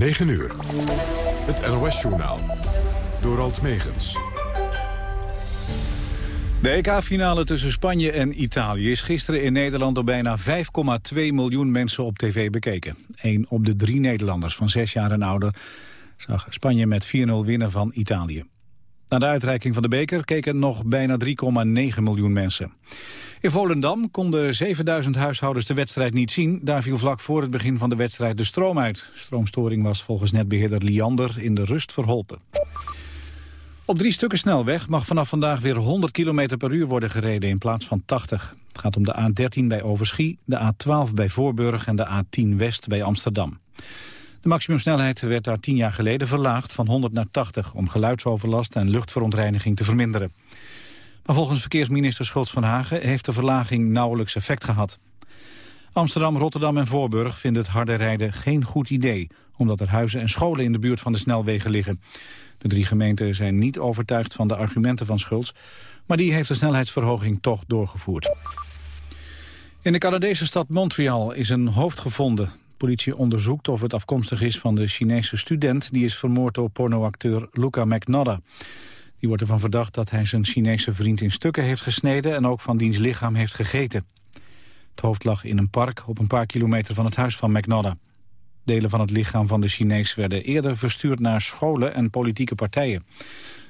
9 uur. Het NOS-journaal. Door Alt Megens. De EK-finale tussen Spanje en Italië is gisteren in Nederland door bijna 5,2 miljoen mensen op tv bekeken. Eén op de drie Nederlanders van zes jaar en ouder zag Spanje met 4-0 winnen van Italië. Na de uitreiking van de beker keken nog bijna 3,9 miljoen mensen. In Volendam konden 7000 huishoudens de wedstrijd niet zien. Daar viel vlak voor het begin van de wedstrijd de stroom uit. Stroomstoring was volgens netbeheerder Liander in de rust verholpen. Op drie stukken snelweg mag vanaf vandaag weer 100 km per uur worden gereden in plaats van 80. Het gaat om de A13 bij Overschie, de A12 bij Voorburg en de A10 West bij Amsterdam. De maximumsnelheid werd daar tien jaar geleden verlaagd van 100 naar 80... om geluidsoverlast en luchtverontreiniging te verminderen. Maar volgens verkeersminister Schultz van Hagen heeft de verlaging nauwelijks effect gehad. Amsterdam, Rotterdam en Voorburg vinden het harde rijden geen goed idee... omdat er huizen en scholen in de buurt van de snelwegen liggen. De drie gemeenten zijn niet overtuigd van de argumenten van Schultz... maar die heeft de snelheidsverhoging toch doorgevoerd. In de Canadese stad Montreal is een hoofd gevonden. Politie onderzoekt of het afkomstig is van de Chinese student... die is vermoord door pornoacteur Luca McNodda. Die wordt ervan verdacht dat hij zijn Chinese vriend in stukken heeft gesneden... en ook van diens lichaam heeft gegeten. Het hoofd lag in een park op een paar kilometer van het huis van McNodda. Delen van het lichaam van de Chinees werden eerder verstuurd naar scholen en politieke partijen.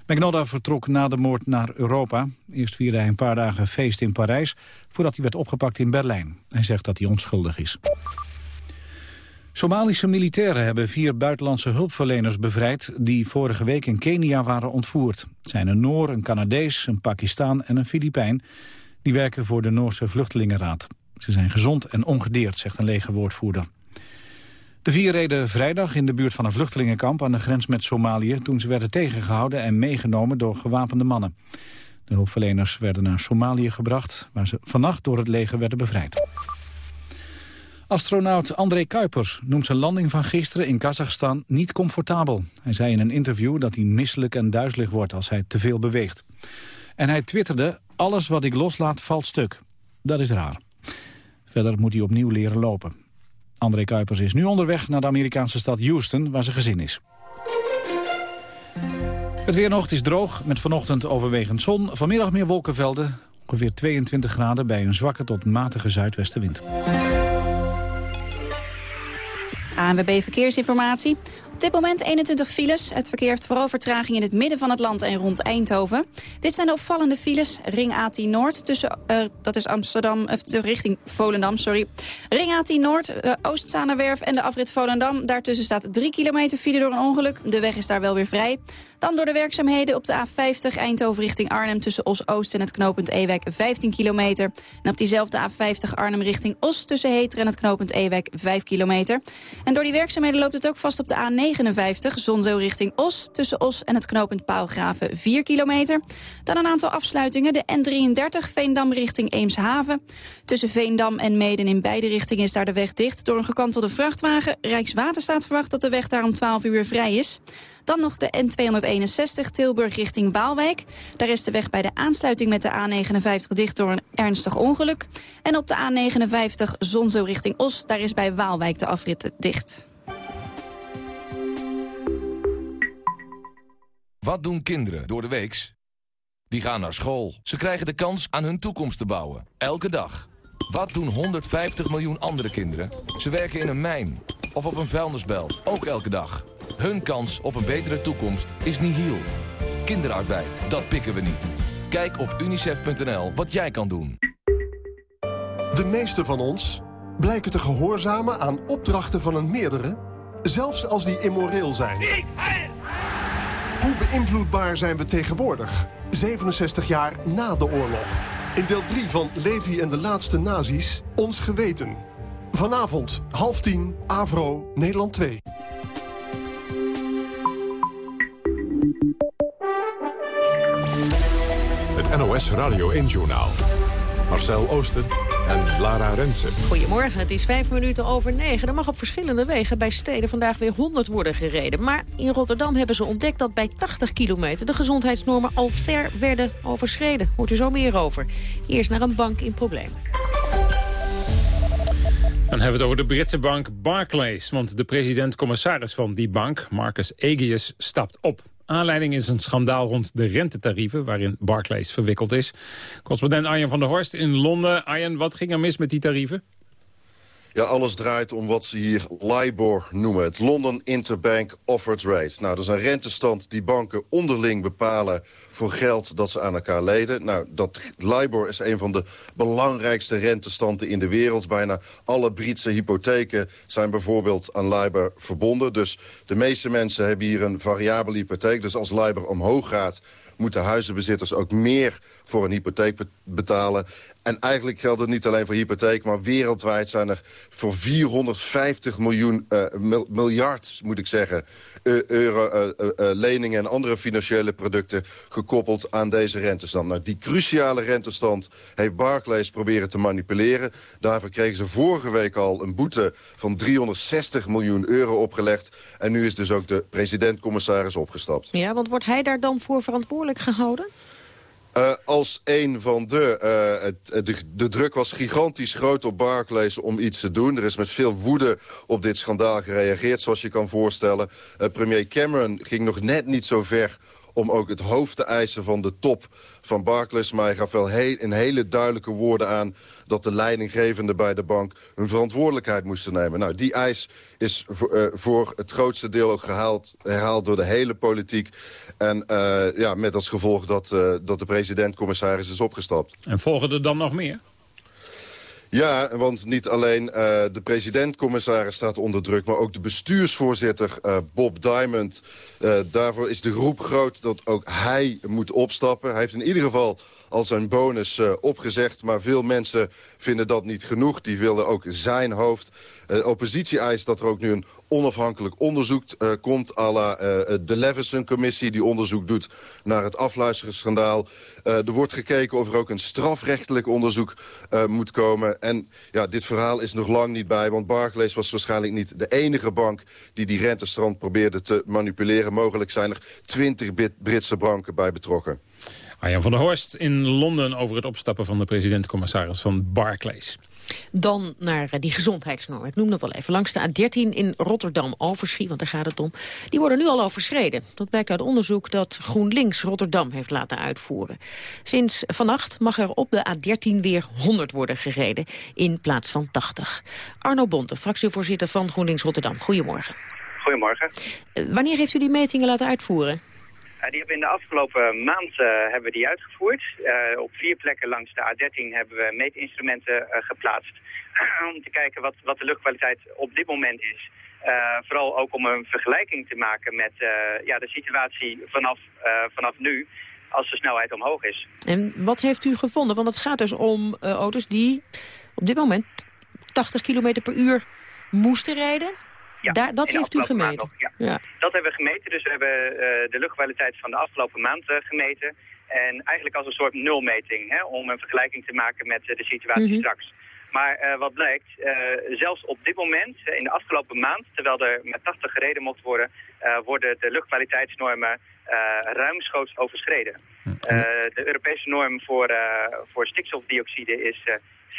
McNodda vertrok na de moord naar Europa. Eerst vierde hij een paar dagen feest in Parijs... voordat hij werd opgepakt in Berlijn. Hij zegt dat hij onschuldig is. Somalische militairen hebben vier buitenlandse hulpverleners bevrijd... die vorige week in Kenia waren ontvoerd. Het zijn een Noor, een Canadees, een Pakistaan en een Filipijn. Die werken voor de Noorse Vluchtelingenraad. Ze zijn gezond en ongedeerd, zegt een legerwoordvoerder. De vier reden vrijdag in de buurt van een vluchtelingenkamp... aan de grens met Somalië toen ze werden tegengehouden... en meegenomen door gewapende mannen. De hulpverleners werden naar Somalië gebracht... waar ze vannacht door het leger werden bevrijd. Astronaut André Kuipers noemt zijn landing van gisteren in Kazachstan niet comfortabel. Hij zei in een interview dat hij misselijk en duizelig wordt als hij te veel beweegt. En hij twitterde, alles wat ik loslaat valt stuk. Dat is raar. Verder moet hij opnieuw leren lopen. André Kuipers is nu onderweg naar de Amerikaanse stad Houston, waar zijn gezin is. Het weer nog, is droog, met vanochtend overwegend zon. Vanmiddag meer wolkenvelden, ongeveer 22 graden... bij een zwakke tot matige zuidwestenwind. ANWB Verkeersinformatie. Op dit moment 21 files. Het verkeer heeft vooral vertraging in het midden van het land en rond Eindhoven. Dit zijn de opvallende files. Ring A10 Noord, tussen, uh, dat is Amsterdam, richting Volendam, sorry. Ring A10 Noord, uh, en de afrit Volendam. Daartussen staat 3 kilometer file door een ongeluk. De weg is daar wel weer vrij. Dan door de werkzaamheden op de A50 Eindhoven richting Arnhem... tussen Os-Oost en het knooppunt Ewijk 15 kilometer. En op diezelfde A50 Arnhem richting Os tussen Heter en het knooppunt Ewijk 5 kilometer. En door die werkzaamheden loopt het ook vast op de A59 Zonzo richting Os... tussen Os en het knooppunt Paalgraven 4 kilometer. Dan een aantal afsluitingen. De N33 Veendam richting Eemshaven. Tussen Veendam en Meden in beide richtingen is daar de weg dicht... door een gekantelde vrachtwagen. Rijkswaterstaat verwacht dat de weg daar om 12 uur vrij is. Dan nog de N261 Tilburg richting Waalwijk. Daar is de weg bij de aansluiting met de A59 dicht door een ernstig ongeluk. En op de A59 Zonzo richting Os, daar is bij Waalwijk de afrit dicht. Wat doen kinderen door de weeks? Die gaan naar school. Ze krijgen de kans aan hun toekomst te bouwen. Elke dag. Wat doen 150 miljoen andere kinderen? Ze werken in een mijn of op een vuilnisbelt. Ook elke dag. Hun kans op een betere toekomst is nihil. Kinderarbeid, dat pikken we niet. Kijk op unicef.nl wat jij kan doen. De meeste van ons blijken te gehoorzamen aan opdrachten van een meerdere... zelfs als die immoreel zijn. Hoe beïnvloedbaar zijn we tegenwoordig, 67 jaar na de oorlog? In deel 3 van Levi en de laatste nazi's, ons geweten. Vanavond, half tien, Avro, Nederland 2. Het NOS Radio 1-journaal. Marcel Oosten en Lara Rensen. Goedemorgen, het is vijf minuten over negen. Er mag op verschillende wegen bij steden vandaag weer 100 worden gereden. Maar in Rotterdam hebben ze ontdekt dat bij 80 kilometer... de gezondheidsnormen al ver werden overschreden. Hoort u zo meer over. Eerst naar een bank in problemen. Dan hebben we het over de Britse bank Barclays. Want de president-commissaris van die bank, Marcus Aegius, stapt op. Aanleiding is een schandaal rond de rentetarieven... waarin Barclays verwikkeld is. Correspondent Arjen van der Horst in Londen. Arjen, wat ging er mis met die tarieven? Ja, alles draait om wat ze hier LIBOR noemen. Het London Interbank Offered Rate. Nou, dat is een rentestand die banken onderling bepalen voor geld dat ze aan elkaar leden. Nou, dat LIBOR is een van de belangrijkste rentestanden in de wereld. Bijna alle Britse hypotheken zijn bijvoorbeeld aan LIBOR verbonden. Dus de meeste mensen hebben hier een variabele hypotheek. Dus als LIBOR omhoog gaat, moeten huizenbezitters ook meer voor een hypotheek betalen. En eigenlijk geldt het niet alleen voor hypotheek... maar wereldwijd zijn er voor 450 miljoen, uh, miljard, moet ik zeggen... euro uh, leningen en andere financiële producten gekoppeld aan deze rentestand. Nou, die cruciale rentestand heeft Barclays proberen te manipuleren. Daarvoor kregen ze vorige week al een boete van 360 miljoen euro opgelegd. En nu is dus ook de president-commissaris opgestapt. Ja, want wordt hij daar dan voor verantwoordelijk gehouden? Uh, als een van de, uh, het, de... De druk was gigantisch groot op Barclays om iets te doen. Er is met veel woede op dit schandaal gereageerd, zoals je kan voorstellen. Uh, premier Cameron ging nog net niet zo ver om ook het hoofd te eisen van de top van Barclays. Maar hij gaf wel heel, in hele duidelijke woorden aan... dat de leidinggevenden bij de bank hun verantwoordelijkheid moesten nemen. Nou, die eis is voor, voor het grootste deel ook gehaald, herhaald door de hele politiek. En uh, ja, met als gevolg dat, uh, dat de president-commissaris is opgestapt. En volgen er dan nog meer? Ja, want niet alleen uh, de president-commissaris staat onder druk... maar ook de bestuursvoorzitter uh, Bob Diamond. Uh, daarvoor is de roep groot dat ook hij moet opstappen. Hij heeft in ieder geval al zijn bonus opgezegd... maar veel mensen vinden dat niet genoeg. Die wilden ook zijn hoofd. De oppositie eist dat er ook nu een onafhankelijk onderzoek uh, komt... à la de Leveson-commissie die onderzoek doet naar het afluisterschandaal. Uh, er wordt gekeken of er ook een strafrechtelijk onderzoek moet komen. En ja, dit verhaal is nog lang niet bij, want Barclays was waarschijnlijk niet de enige bank... die die rentestrand probeerde te manipuleren. Mogelijk zijn er twintig Britse banken bij betrokken. Arjan van der Horst in Londen over het opstappen van de president-commissaris van Barclays. Dan naar eh, die gezondheidsnorm. Ik noem dat al even. Langs de A13 in Rotterdam, Overschie, want daar gaat het om. Die worden nu al overschreden. Dat blijkt uit onderzoek dat GroenLinks Rotterdam heeft laten uitvoeren. Sinds vannacht mag er op de A13 weer 100 worden gereden in plaats van 80. Arno Bonte, fractievoorzitter van GroenLinks Rotterdam. Goedemorgen. Goedemorgen. Uh, wanneer heeft u die metingen laten uitvoeren? Uh, die hebben in de afgelopen maand uh, hebben we die uitgevoerd. Uh, op vier plekken langs de A13 hebben we meetinstrumenten geplaatst. om te kijken wat, wat de luchtkwaliteit op dit moment is. vooral ook om een vergelijking te maken met ja, de situatie vanaf, vanaf nu als de snelheid omhoog is. En wat heeft u gevonden? Want het gaat dus om auto's die op dit moment 80 km per uur moesten rijden... Ja, Daar, dat heeft u gemeten? Nog, ja. ja. Dat hebben we gemeten. Dus we hebben uh, de luchtkwaliteit van de afgelopen maand uh, gemeten. En eigenlijk als een soort nulmeting, hè, om een vergelijking te maken met uh, de situatie mm -hmm. straks. Maar wat blijkt, zelfs op dit moment, in de afgelopen maand, terwijl er met 80 gereden mocht worden, worden de luchtkwaliteitsnormen ruimschoots overschreden. -hmm. de Europese norm voor, voor stikstofdioxide is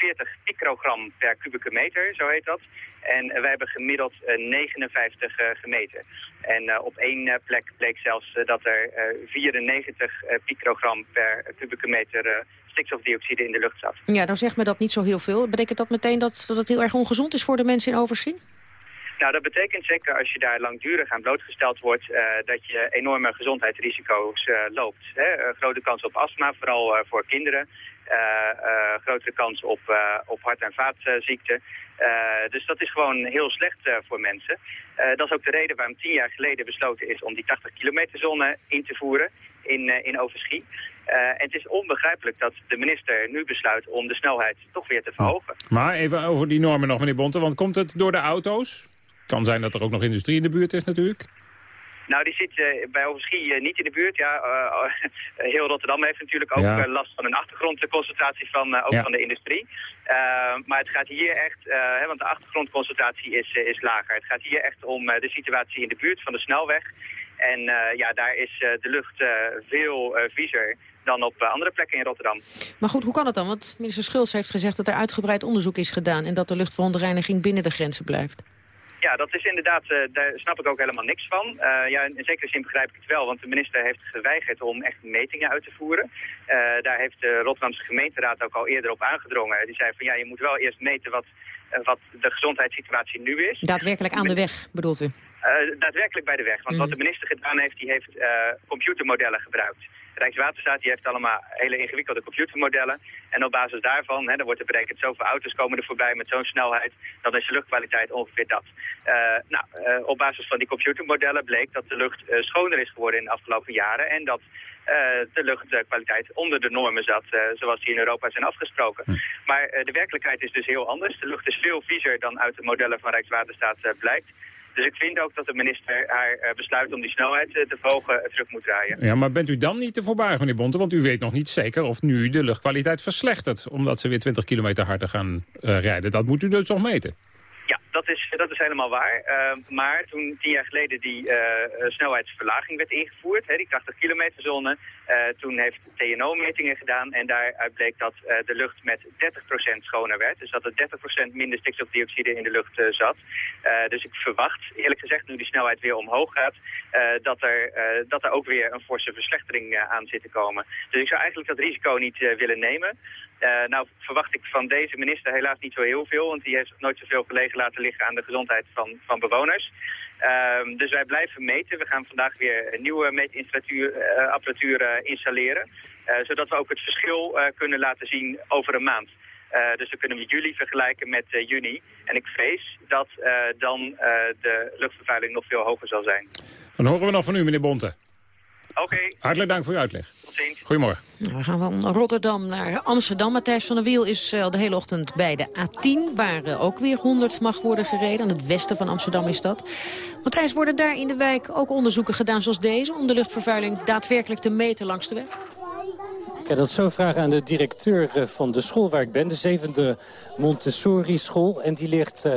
40 microgram per kubieke meter, zo heet dat. En wij hebben gemiddeld 59 uh, gemeten. En op één plek bleek zelfs dat er 94 microgram per kubieke meter stikstofdioxide in de lucht zat. Ja, dan zegt me dat niet zo heel veel. Betekent dat meteen dat, dat het heel erg ongezond is voor de mensen in Overschie? Nou, dat betekent zeker als je daar langdurig aan blootgesteld wordt... Uh, dat je enorme gezondheidsrisico's uh, loopt. Hè? Uh, grote kans op astma, vooral voor kinderen. Grotere kans op, op hart- en vaatziekten. dus dat is gewoon heel slecht voor mensen. dat is ook de reden waarom tien jaar geleden besloten is... om die 80 kilometer zone in te voeren in, in Overschie. en het is onbegrijpelijk dat de minister nu besluit om de snelheid toch weer te verhogen. Maar even over die normen nog, meneer Bonte. Want komt het door de auto's? kan zijn dat er ook nog industrie in de buurt is natuurlijk. Nou, die zit uh, bij Overschie uh, niet in de buurt. Ja, uh, heel Rotterdam heeft natuurlijk ook ja. last van een achtergrondconcentratie van, ook ja. van de industrie. maar het gaat hier echt, hè, want de achtergrondconcentratie is, is lager. Het gaat hier echt om de situatie in de buurt van de snelweg. En ja, daar is de lucht veel viezer dan op andere plekken in Rotterdam. Maar goed, hoe kan het dan? Want minister Schulz heeft gezegd dat er uitgebreid onderzoek is gedaan... en dat de luchtverontreiniging binnen de grenzen blijft. Ja, dat is inderdaad, uh, daar snap ik ook helemaal niks van. Uh, ja, in zekere zin begrijp ik het wel, want de minister heeft geweigerd om echt metingen uit te voeren. Uh, daar heeft de Rotterdamse gemeenteraad ook al eerder op aangedrongen. Die zei van ja, je moet wel eerst meten wat, wat de gezondheidssituatie nu is. Daadwerkelijk aan de weg, bedoelt u? Daadwerkelijk bij de weg, want wat de minister gedaan heeft, die heeft computermodellen gebruikt. Rijkswaterstaat die heeft allemaal hele ingewikkelde computermodellen. En op basis daarvan, hè, dan wordt er berekend zoveel auto's komen er voorbij met zo'n snelheid. Dan is de luchtkwaliteit ongeveer dat. Uh, nou, uh, op basis van die computermodellen bleek dat de lucht uh, schoner is geworden in de afgelopen jaren. En dat de luchtkwaliteit onder de normen zat, zoals die in Europa zijn afgesproken. Hm. Maar de werkelijkheid is dus heel anders. De lucht is veel viezer dan uit de modellen van Rijkswaterstaat blijkt. Dus ik vind ook dat de minister haar uh, besluit om die snelheid uh, te verhogen terug moet draaien. Ja, maar bent u dan niet te voorbarig, meneer Bonte? Want u weet nog niet zeker of nu de luchtkwaliteit verslechtert... omdat ze weer 20 kilometer harder gaan rijden. Dat moet u dus nog meten. Ja, dat is, dat is helemaal waar. Uh, maar toen tien jaar geleden die uh, snelheidsverlaging werd ingevoerd, hè, die 80 kilometer zone, uh, toen heeft TNO-metingen gedaan en daaruit bleek dat de lucht met 30% schoner werd. Dus dat er 30% minder stikstofdioxide in de lucht zat. dus ik verwacht, eerlijk gezegd, nu die snelheid weer omhoog gaat, dat, er, dat er ook weer een forse verslechtering aan zit te komen. Dus ik zou eigenlijk dat risico niet willen nemen. Nou verwacht ik van deze minister helaas niet zo heel veel, want die heeft nooit zoveel gelegen laten liggen aan de gezondheid van, van bewoners. Um, dus wij blijven meten. We gaan vandaag weer een nieuwe meetapparatuur uh, installeren. Uh, zodat we ook het verschil kunnen laten zien over een maand. dus dan kunnen we juli vergelijken met juni. En ik vrees dat dan de luchtvervuiling nog veel hoger zal zijn. Dan horen we nog van u, meneer Bonte. Oké. Okay. Hartelijk dank voor uw uitleg. Tot ziens. Goedemorgen. Nou, we gaan van Rotterdam naar Amsterdam. Matthijs van der Wiel is uh, de hele ochtend bij de A10... waar uh, ook weer 100 mag worden gereden. Aan het westen van Amsterdam is dat. Matthijs, worden daar in de wijk ook onderzoeken gedaan zoals deze... om de luchtvervuiling daadwerkelijk te meten langs de weg? Ik ga dat zo vragen aan de directeur eh, van de school waar ik ben. De zevende Montessori-school. En die ligt uh,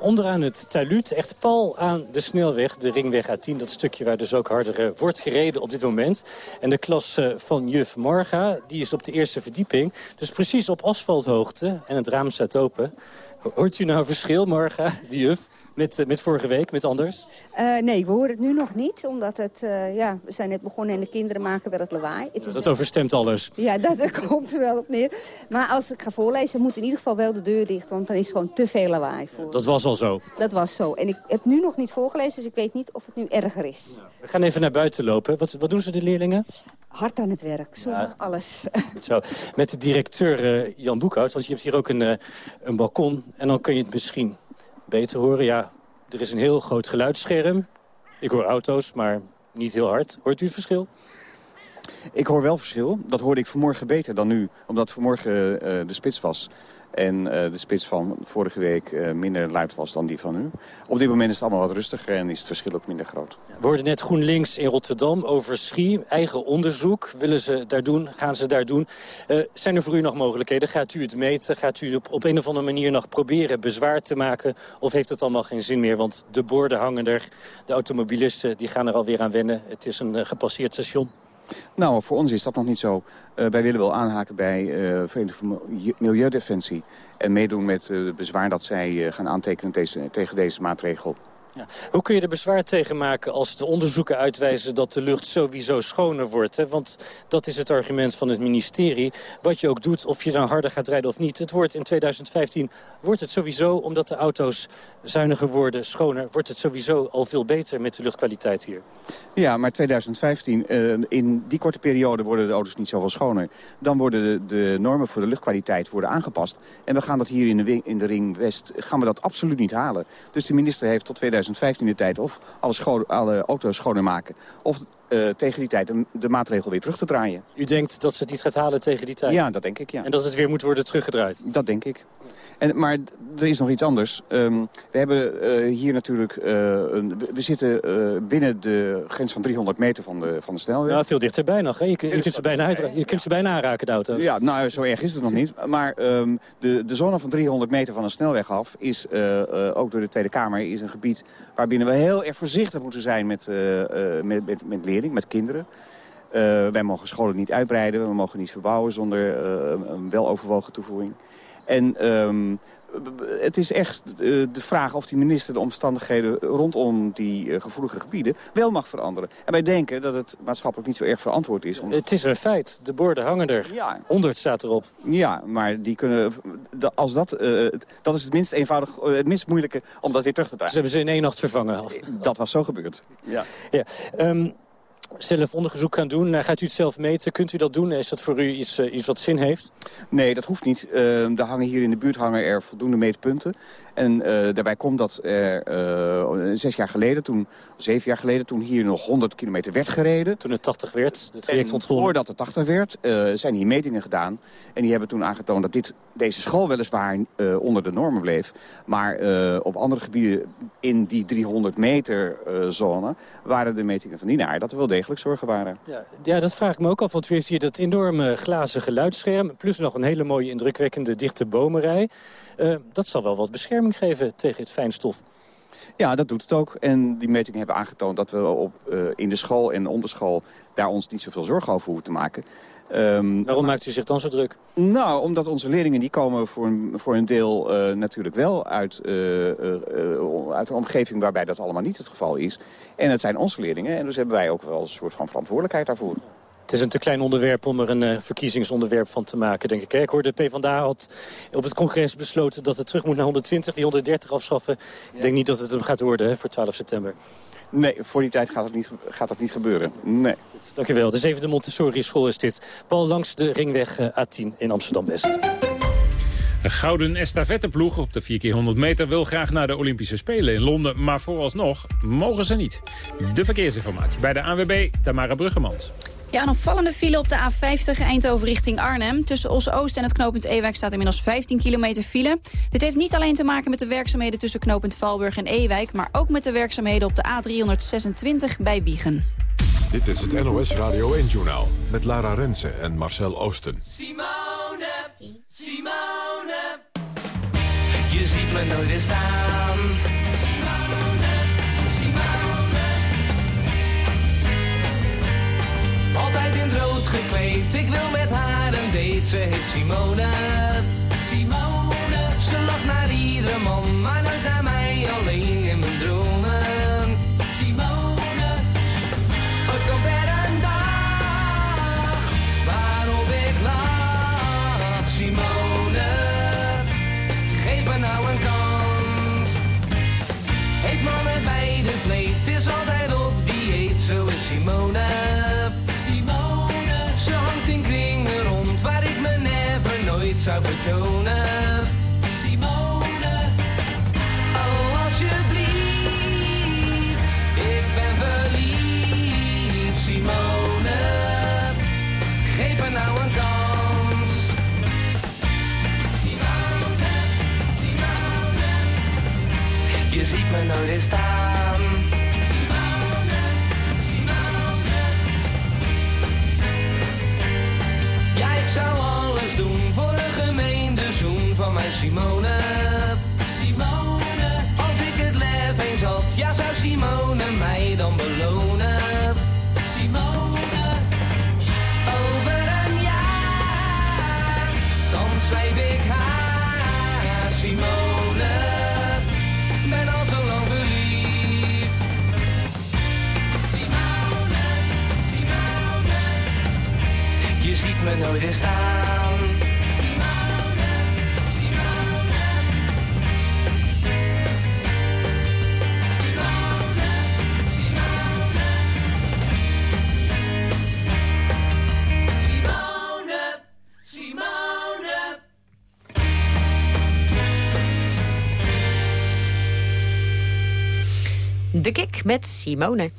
onderaan het taluut, echt pal aan de snelweg, de ringweg A10. Dat stukje waar dus ook harder uh, wordt gereden op dit moment. En de klas uh, van juf Marga, die is op de eerste verdieping. Dus precies op asfalthoogte en het raam staat open. Hoort u nou verschil, Marga, die juf? Met, uh, met vorige week, met anders? Uh, nee, we horen het nu nog niet. Omdat het, uh, ja, we zijn net begonnen en de kinderen maken wel het lawaai. Het is dat overstemt alles. Ja, dat, dat komt er wel op neer. Maar als ik ga voorlezen, moet in ieder geval wel de deur dicht. Want dan is het gewoon te veel lawaai voor. Dat was al zo? Dat was zo. En ik heb nu nog niet voorgelezen, dus ik weet niet of het nu erger is. Ja. We gaan even naar buiten lopen. Wat, wat doen ze, de leerlingen? Hard aan het werk, zo alles. Zo. Met de directeur Jan Boekhout, want je hebt hier ook een, een balkon. En dan kun je het misschien beter horen. Ja, er is een heel groot geluidsscherm. Ik hoor auto's, maar niet heel hard. Hoort u het verschil? Ik hoor wel verschil. Dat hoorde ik vanmorgen beter dan nu, omdat vanmorgen uh, de spits was. En uh, de spits van vorige week uh, minder luid was dan die van nu. Op dit moment is het allemaal wat rustiger en is het verschil ook minder groot. We hoorden net GroenLinks in Rotterdam over Schie. Eigen onderzoek. Willen ze daar doen? Gaan ze daar doen? Zijn er voor u nog mogelijkheden? Gaat u het meten? Gaat u op, op een of andere manier nog proberen bezwaar te maken? Of heeft het allemaal geen zin meer? Want de borden hangen er. De automobilisten die gaan er alweer aan wennen. Het is een gepasseerd station. Nou, voor ons is dat nog niet zo. Uh, wij willen wel aanhaken bij uh, Verenigde Milieudefensie... en meedoen met het uh, bezwaar dat zij gaan aantekenen deze, tegen deze maatregel. Hoe kun je er bezwaar tegen maken als de onderzoeken uitwijzen dat de lucht sowieso schoner wordt? Hè? Want dat is het argument van het ministerie. Wat je ook doet, of je dan harder gaat rijden of niet. Het wordt in 2015 wordt het sowieso, omdat de auto's zuiniger worden, schoner... wordt het sowieso al veel beter met de luchtkwaliteit hier. Ja, maar 2015, uh, in die korte periode worden de auto's niet zoveel schoner. Dan worden de, de normen voor de luchtkwaliteit worden aangepast. En we gaan dat hier in de, in de Ring West gaan we dat absoluut niet halen. Dus de minister heeft tot 2015 2015 de tijd of alle, alle auto's schoner maken... of uh, tegen die tijd de, maatregel weer terug te draaien. U denkt dat ze het niet gaat halen tegen die tijd? Ja, dat denk ik, ja. En dat het weer moet worden teruggedraaid? Dat denk ik. En, maar er is nog iets anders. Um, we hebben uh, hier natuurlijk... Uh, een, we zitten binnen de grens van 300 meter van de, van de snelweg. Ja, veel dichterbij nog. Hè? Je, je, kunt ze bijna uit, je kunt ze bijna aanraken, de auto's. Ja, nou, zo erg is het nog niet. Maar um, de, de zone van 300 meter van de snelweg af... is ook door de Tweede Kamer is een gebied... waarbinnen we heel erg voorzichtig moeten zijn met, met, met, met met kinderen. wij mogen scholen niet uitbreiden, we mogen niet verbouwen zonder een weloverwogen toevoeging. En ehm, het is echt eh, de vraag of die minister de omstandigheden rondom die eh, gevoelige gebieden wel mag veranderen. En wij denken dat het maatschappelijk niet zo erg verantwoord is. Om... Het is een feit. De borden hangen er. Ja. 100 staat erop. Ja, maar die kunnen, als dat, uh, dat is het minst eenvoudig, het minst moeilijke om dat weer terug te draaien. Ze hebben ze in één nacht vervangen. Dat was zo gebeurd. Ja. ja. Um, zelf onderzoek gaan doen. Nou, gaat u het zelf meten? Kunt u dat doen? Is dat voor u iets, iets wat zin heeft? Nee, dat hoeft niet. Uh, er hangen hier in de buurt hangen er voldoende meetpunten. En uh, daarbij komt dat er zes jaar geleden, toen, zeven jaar geleden... toen hier nog 100 kilometer werd gereden. Toen het 80 werd, de trajectcontrole. voordat het 80 werd, zijn hier metingen gedaan. En die hebben toen aangetoond dat dit, deze school weliswaar onder de normen bleef. Maar op andere gebieden in die 300 meter zone... waren de metingen van die naar dat wel degelijk zorgen waren. Ja, ja, dat vraag ik me ook af, want u heeft hier dat enorme glazen geluidsscherm... plus nog een hele mooie indrukwekkende dichte bomenrij... Uh, dat zal wel wat bescherming geven tegen het fijnstof. Ja, dat doet het ook. En die metingen hebben aangetoond dat we op, uh, in de school en onderschool... daar ons niet zoveel zorgen over hoeven te maken. Um, Waarom maakt u zich dan zo druk? Nou, omdat onze leerlingen die komen voor een, voor een deel uh, natuurlijk wel uit, uh, uh, uit een omgeving waarbij dat allemaal niet het geval is. En het zijn onze leerlingen en dus hebben wij ook wel een soort van verantwoordelijkheid daarvoor. Het is een te klein onderwerp om er een verkiezingsonderwerp van te maken, denk ik. Ik hoorde de PvdA had op het congres besloten dat het terug moet naar 120, die 130 afschaffen. Ik denk niet dat het hem gaat worden hè, voor 12 september. Nee, voor die tijd gaat het niet, gaat dat niet gebeuren. Nee. Dankjewel. De zevende Montessori school is dit. Paul langs de ringweg uh, A10 in Amsterdam-West. De gouden estafetteploeg op de 4x100 meter wil graag naar de Olympische Spelen in Londen. Maar vooralsnog mogen ze niet. De verkeersinformatie bij de ANWB, Tamara Bruggemans. Ja, een opvallende file op de A50 Eindhoven richting Arnhem. Tussen Os-Oost en het knooppunt Ewijk staat inmiddels 15 kilometer file. Dit heeft niet alleen te maken met de werkzaamheden tussen knooppunt Valburg en Ewijk... maar ook met de werkzaamheden op de A326 bij Wiegen. Dit is het NOS Radio 1-journaal met Lara Rensen en Marcel Oosten. Simone, Simone, je ziet me nooit staan gekleed. Ik wil met haar een date, ze heet Simone. Simone, ja ik zou alles doen voor van mijn. Simone, me nooit. De Kik met Simone.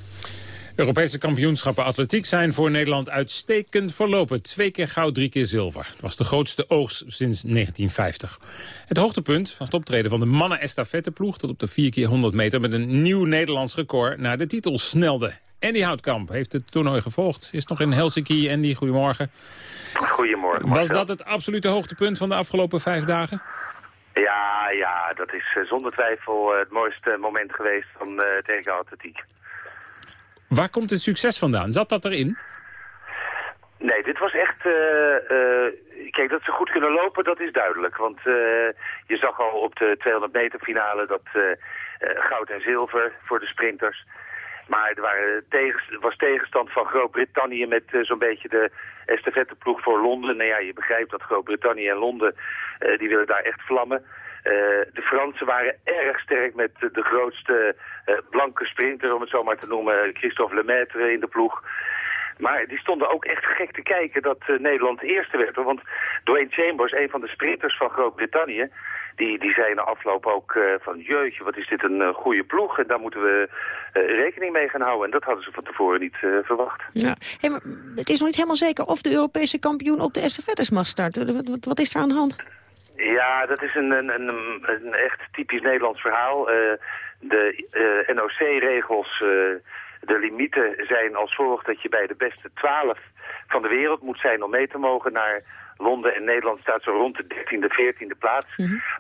Europese kampioenschappen atletiek zijn voor Nederland uitstekend verlopen. Twee keer goud, drie keer zilver. Het was de grootste oogst sinds 1950. Het hoogtepunt van het optreden van de mannen estafetteploeg... dat op de 4 keer 100 meter met een nieuw Nederlands record naar de titel snelde. Andy Houtkamp heeft het toernooi gevolgd. Is nog in Helsinki. Andy, goedemorgen. Goedemorgen. Was dat het absolute hoogtepunt van de afgelopen vijf dagen? Ja, ja, dat is eh, zonder twijfel eh, het mooiste moment geweest van uh, atletiek. Waar komt het succes vandaan? Zat dat erin? Nee, dit was echt... eh, kijk, dat ze goed kunnen lopen, dat is duidelijk. Want eh, je zag al op de 200 meter finale dat goud en zilver voor de sprinters. Maar er waren was tegenstand van Groot-Brittannië met zo'n beetje de estafetteploeg voor Londen. Nou ja, je begrijpt dat Groot-Brittannië en Londen, die willen daar echt vlammen. Eh, de Fransen waren erg sterk met de grootste eh, blanke sprinter, om het zo maar te noemen, Christophe Lemaitre in de ploeg. Maar die stonden ook echt gek te kijken dat eh, Nederland eerste werd. Want Dwayne Chambers, een van de sprinters van Groot-Brittannië... Die, die zei na afloop ook eh, van... jeutje, wat is dit een goede ploeg. En daar moeten we rekening mee gaan houden. En dat hadden ze van tevoren niet verwacht. Ja. Maar het is nog niet helemaal zeker of de Europese kampioen op de estafettes mag starten. Wat, wat, wat is er aan de hand? Ja, dat is een, een, een, een echt typisch Nederlands verhaal. Eh, de eh, NOC-regels, de limieten zijn als volgt dat je bij de beste twaalf van de wereld moet zijn om mee te mogen naar Londen. En Nederland staat zo rond de 13e, 14e plaats.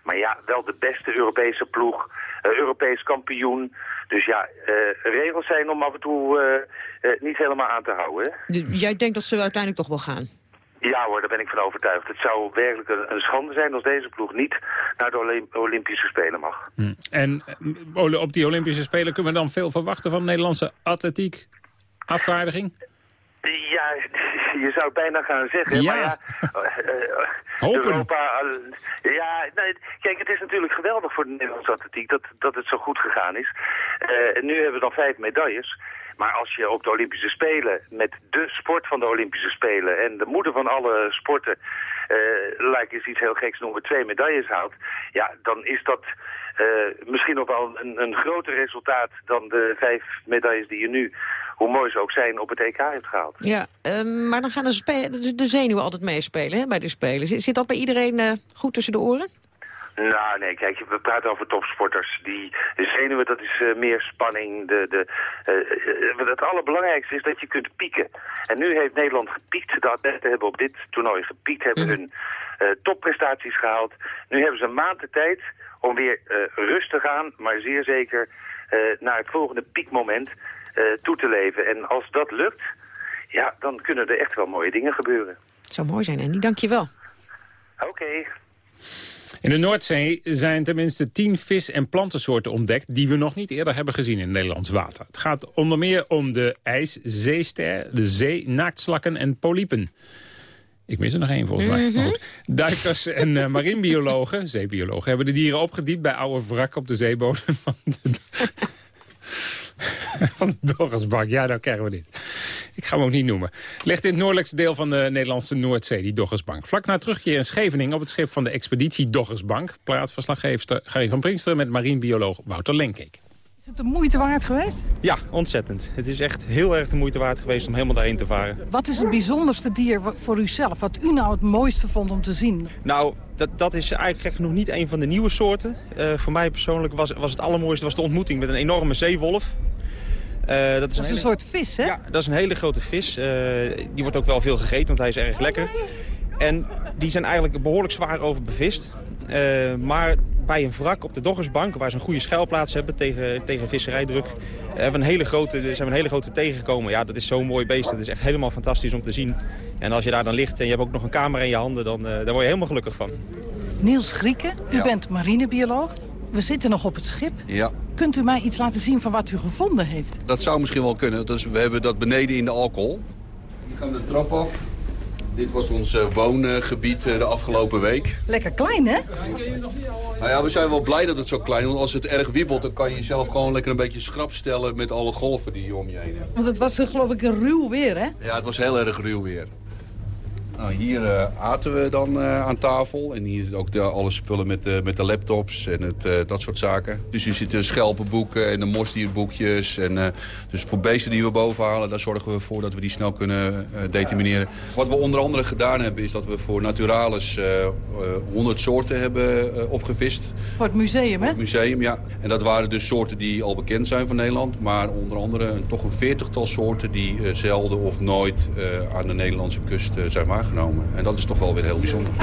Maar ja, wel de beste Europese ploeg, eh, Europees kampioen. Dus ja, eh, regels zijn om af en toe eh, eh, niet helemaal aan te houden. jij denkt dat ze uiteindelijk toch wel gaan? Ja hoor, daar ben ik van overtuigd. Het zou werkelijk een, een schande zijn als deze ploeg niet naar de Olymp- Olympische Spelen mag. En eh, op die Olympische Spelen kunnen we dan veel verwachten van de Nederlandse atletiek afvaardiging? Ja, je zou het bijna gaan zeggen. Ja. Maar ja, eh, eh. Europa, eh, ja, nee, kijk, het is natuurlijk geweldig voor de Nederlandse atletiek dat, dat het zo goed gegaan is. En nu hebben we dan vijf medailles. Maar als je op de Olympische Spelen met de sport van de Olympische Spelen en de moeder van alle sporten, eh lijkt eens iets heel geks noemen, twee medailles houdt, ja, dan is dat eh, misschien nog wel een, een groter resultaat dan de vijf medailles die je nu, hoe mooi ze ook zijn, op het EK heeft gehaald. Ja, ehm, maar dan gaan de, de zenuwen altijd meespelen hè, bij de Spelen. Zit, zit dat bij iedereen eh, goed tussen de oren? Nou, nee, kijk, we praten over topsporters. Die zenuwen, dat is eh, meer spanning. De, de, eh, het allerbelangrijkste is dat je kunt pieken. En nu heeft Nederland gepiekt. De atleten hebben op dit toernooi gepiekt, hebben hun eh, topprestaties gehaald. Nu hebben ze een maand de tijd om weer rustig te gaan, maar zeer zeker naar het volgende piekmoment toe te leven. En als dat lukt, ja, dan kunnen er echt wel mooie dingen gebeuren. Het zou mooi zijn, Andy. Dank je wel. Oké. In de Noordzee zijn tenminste tien vis- en plantensoorten ontdekt... die we nog niet eerder hebben gezien in Nederlands water. Het gaat onder meer om de ijszeester, de zeenaaktslakken en polypen. Ik mis er nog één volgens mij. Goed. Duikers en eh, marinebiologen, zeebiologen... hebben de dieren opgediept bij oude wrakken op de zeebodem van de, Doggersbank. Ja, nou krijgen we dit. Ik ga hem ook niet noemen. Ligt in het noordelijkste deel van de Nederlandse Noordzee, die Doggersbank. Vlak na terugkeer in Scheveningen op het schip van de expeditie Doggersbank... praat verslaggever Gary van Prinksteren met marinebioloog Wouter Lenkeek. Is het de moeite waard geweest? Ja, ontzettend. Het is echt heel erg de moeite waard geweest om helemaal daarheen te varen. Wat is het bijzonderste dier voor u zelf? Wat u nou het mooiste vond om te zien? Nou, dat, dat is eigenlijk genoeg niet een van de nieuwe soorten. Eh, voor mij persoonlijk was, was het allermooiste was de ontmoeting met een enorme zeewolf. Eh, dat is Dat is een hele- soort vis, hè? Ja, dat is een hele grote vis. Eh, die wordt ook wel veel gegeten, want hij is erg lekker. En die zijn eigenlijk behoorlijk zwaar overbevist. Eh, maar bij een wrak op de Doggersbank, waar ze een goede schuilplaats hebben tegen, tegen visserijdruk, eh, hebben we een hele grote, zijn we een hele grote tegengekomen. Ja, dat is zo'n mooi beest. Dat is echt helemaal fantastisch om te zien. En als je daar dan ligt en je hebt ook nog een camera in je handen, dan eh, daar word je helemaal gelukkig van. Niels Grieken, u Ja. bent marinebioloog. We zitten nog op het schip. Ja, Kunt u mij iets laten zien van wat u gevonden heeft? dat zou misschien wel kunnen. Dus we hebben dat beneden in de alcohol. Hier gaan we de trap af. Dit was ons eh, woongebied eh, de afgelopen week. Lekker klein, hè? Nou ja, we zijn wel blij dat het zo klein is. Want als het erg wiebelt, dan kan je jezelf gewoon lekker een beetje schrap stellen... met alle golven die je om je heen hebt. Want het was eh, geloof ik ruw weer, hè? Ja, het was heel erg ruw weer. Nou, hier eh, aten we dan eh, aan tafel. En hier ook de, alle spullen met, de met de laptops en het, eh, dat soort zaken. Dus hier zitten schelpenboeken en de mosdierboekjes. En, dus voor beesten die we boven halen, daar zorgen we voor dat we die snel kunnen determineren. Wat we onder andere gedaan hebben, is dat we voor Naturalis eh, eh, 100 soorten hebben opgevist. Voor het museum, hè? Museum, ja. En dat waren dus soorten die al bekend zijn van Nederland. Maar onder andere een, toch een veertigtal soorten die zelden of nooit aan de Nederlandse kust zijn waargenomen. En dat is toch wel weer heel bijzonder.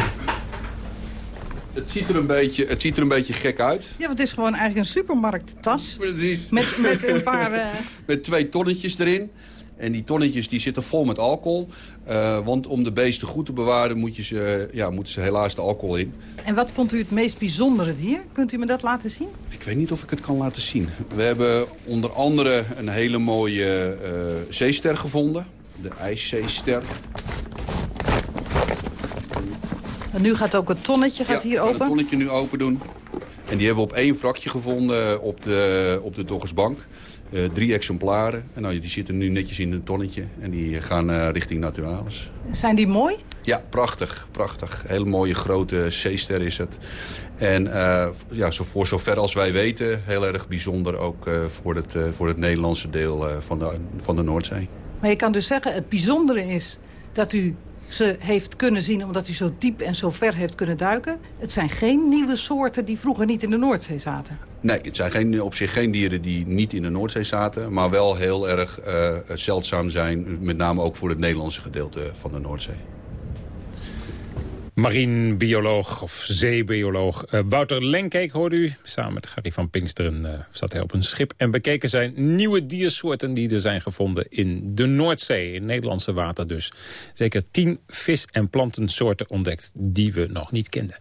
Het ziet er een beetje, het ziet er een beetje gek uit. Ja, want het is gewoon eigenlijk een supermarkttas. Precies. Met, met een paar... eh, Met twee tonnetjes erin. En die tonnetjes die zitten vol met alcohol. Uh, want om de beesten goed te bewaren moet je ze, ja, moeten ze helaas de alcohol in. En wat vond u het meest bijzondere dier? Kunt u me dat laten zien? Ik weet niet of ik het kan laten zien. We hebben onder andere een hele mooie uh, zeester gevonden. De ijszeester. En nu gaat ook het tonnetje gaat ja, hier open? Ja, het tonnetje nu open doen. En die hebben we op één wrakje gevonden op de, op de Doggersbank. Uh, drie exemplaren. En nou, die zitten nu netjes in een tonnetje. En die gaan uh, richting Naturalis. Zijn die mooi? Ja, prachtig. Prachtig. Hele mooie grote zeester is het. En uh, ja, zo, voor zover als wij weten, heel erg bijzonder ook voor, het, voor het Nederlandse deel van, de, van de Noordzee. Maar je kan dus zeggen, het bijzondere is dat u ze heeft kunnen zien omdat u zo diep en zo ver heeft kunnen duiken. Het zijn geen nieuwe soorten die vroeger niet in de Noordzee zaten. Nee, het zijn geen, op zich geen dieren die niet in de Noordzee zaten... maar wel heel erg uh, zeldzaam zijn, met name ook voor het Nederlandse gedeelte van de Noordzee. Marinebioloog of zeebioloog uh, Wouter Lenkeek hoorde u. Samen met Gary van Pinksteren uh, zat hij op een schip... en bekeken zijn nieuwe diersoorten die er zijn gevonden in de Noordzee. In Nederlandse water dus. Zeker tien vis- en plantensoorten ontdekt die we nog niet kenden.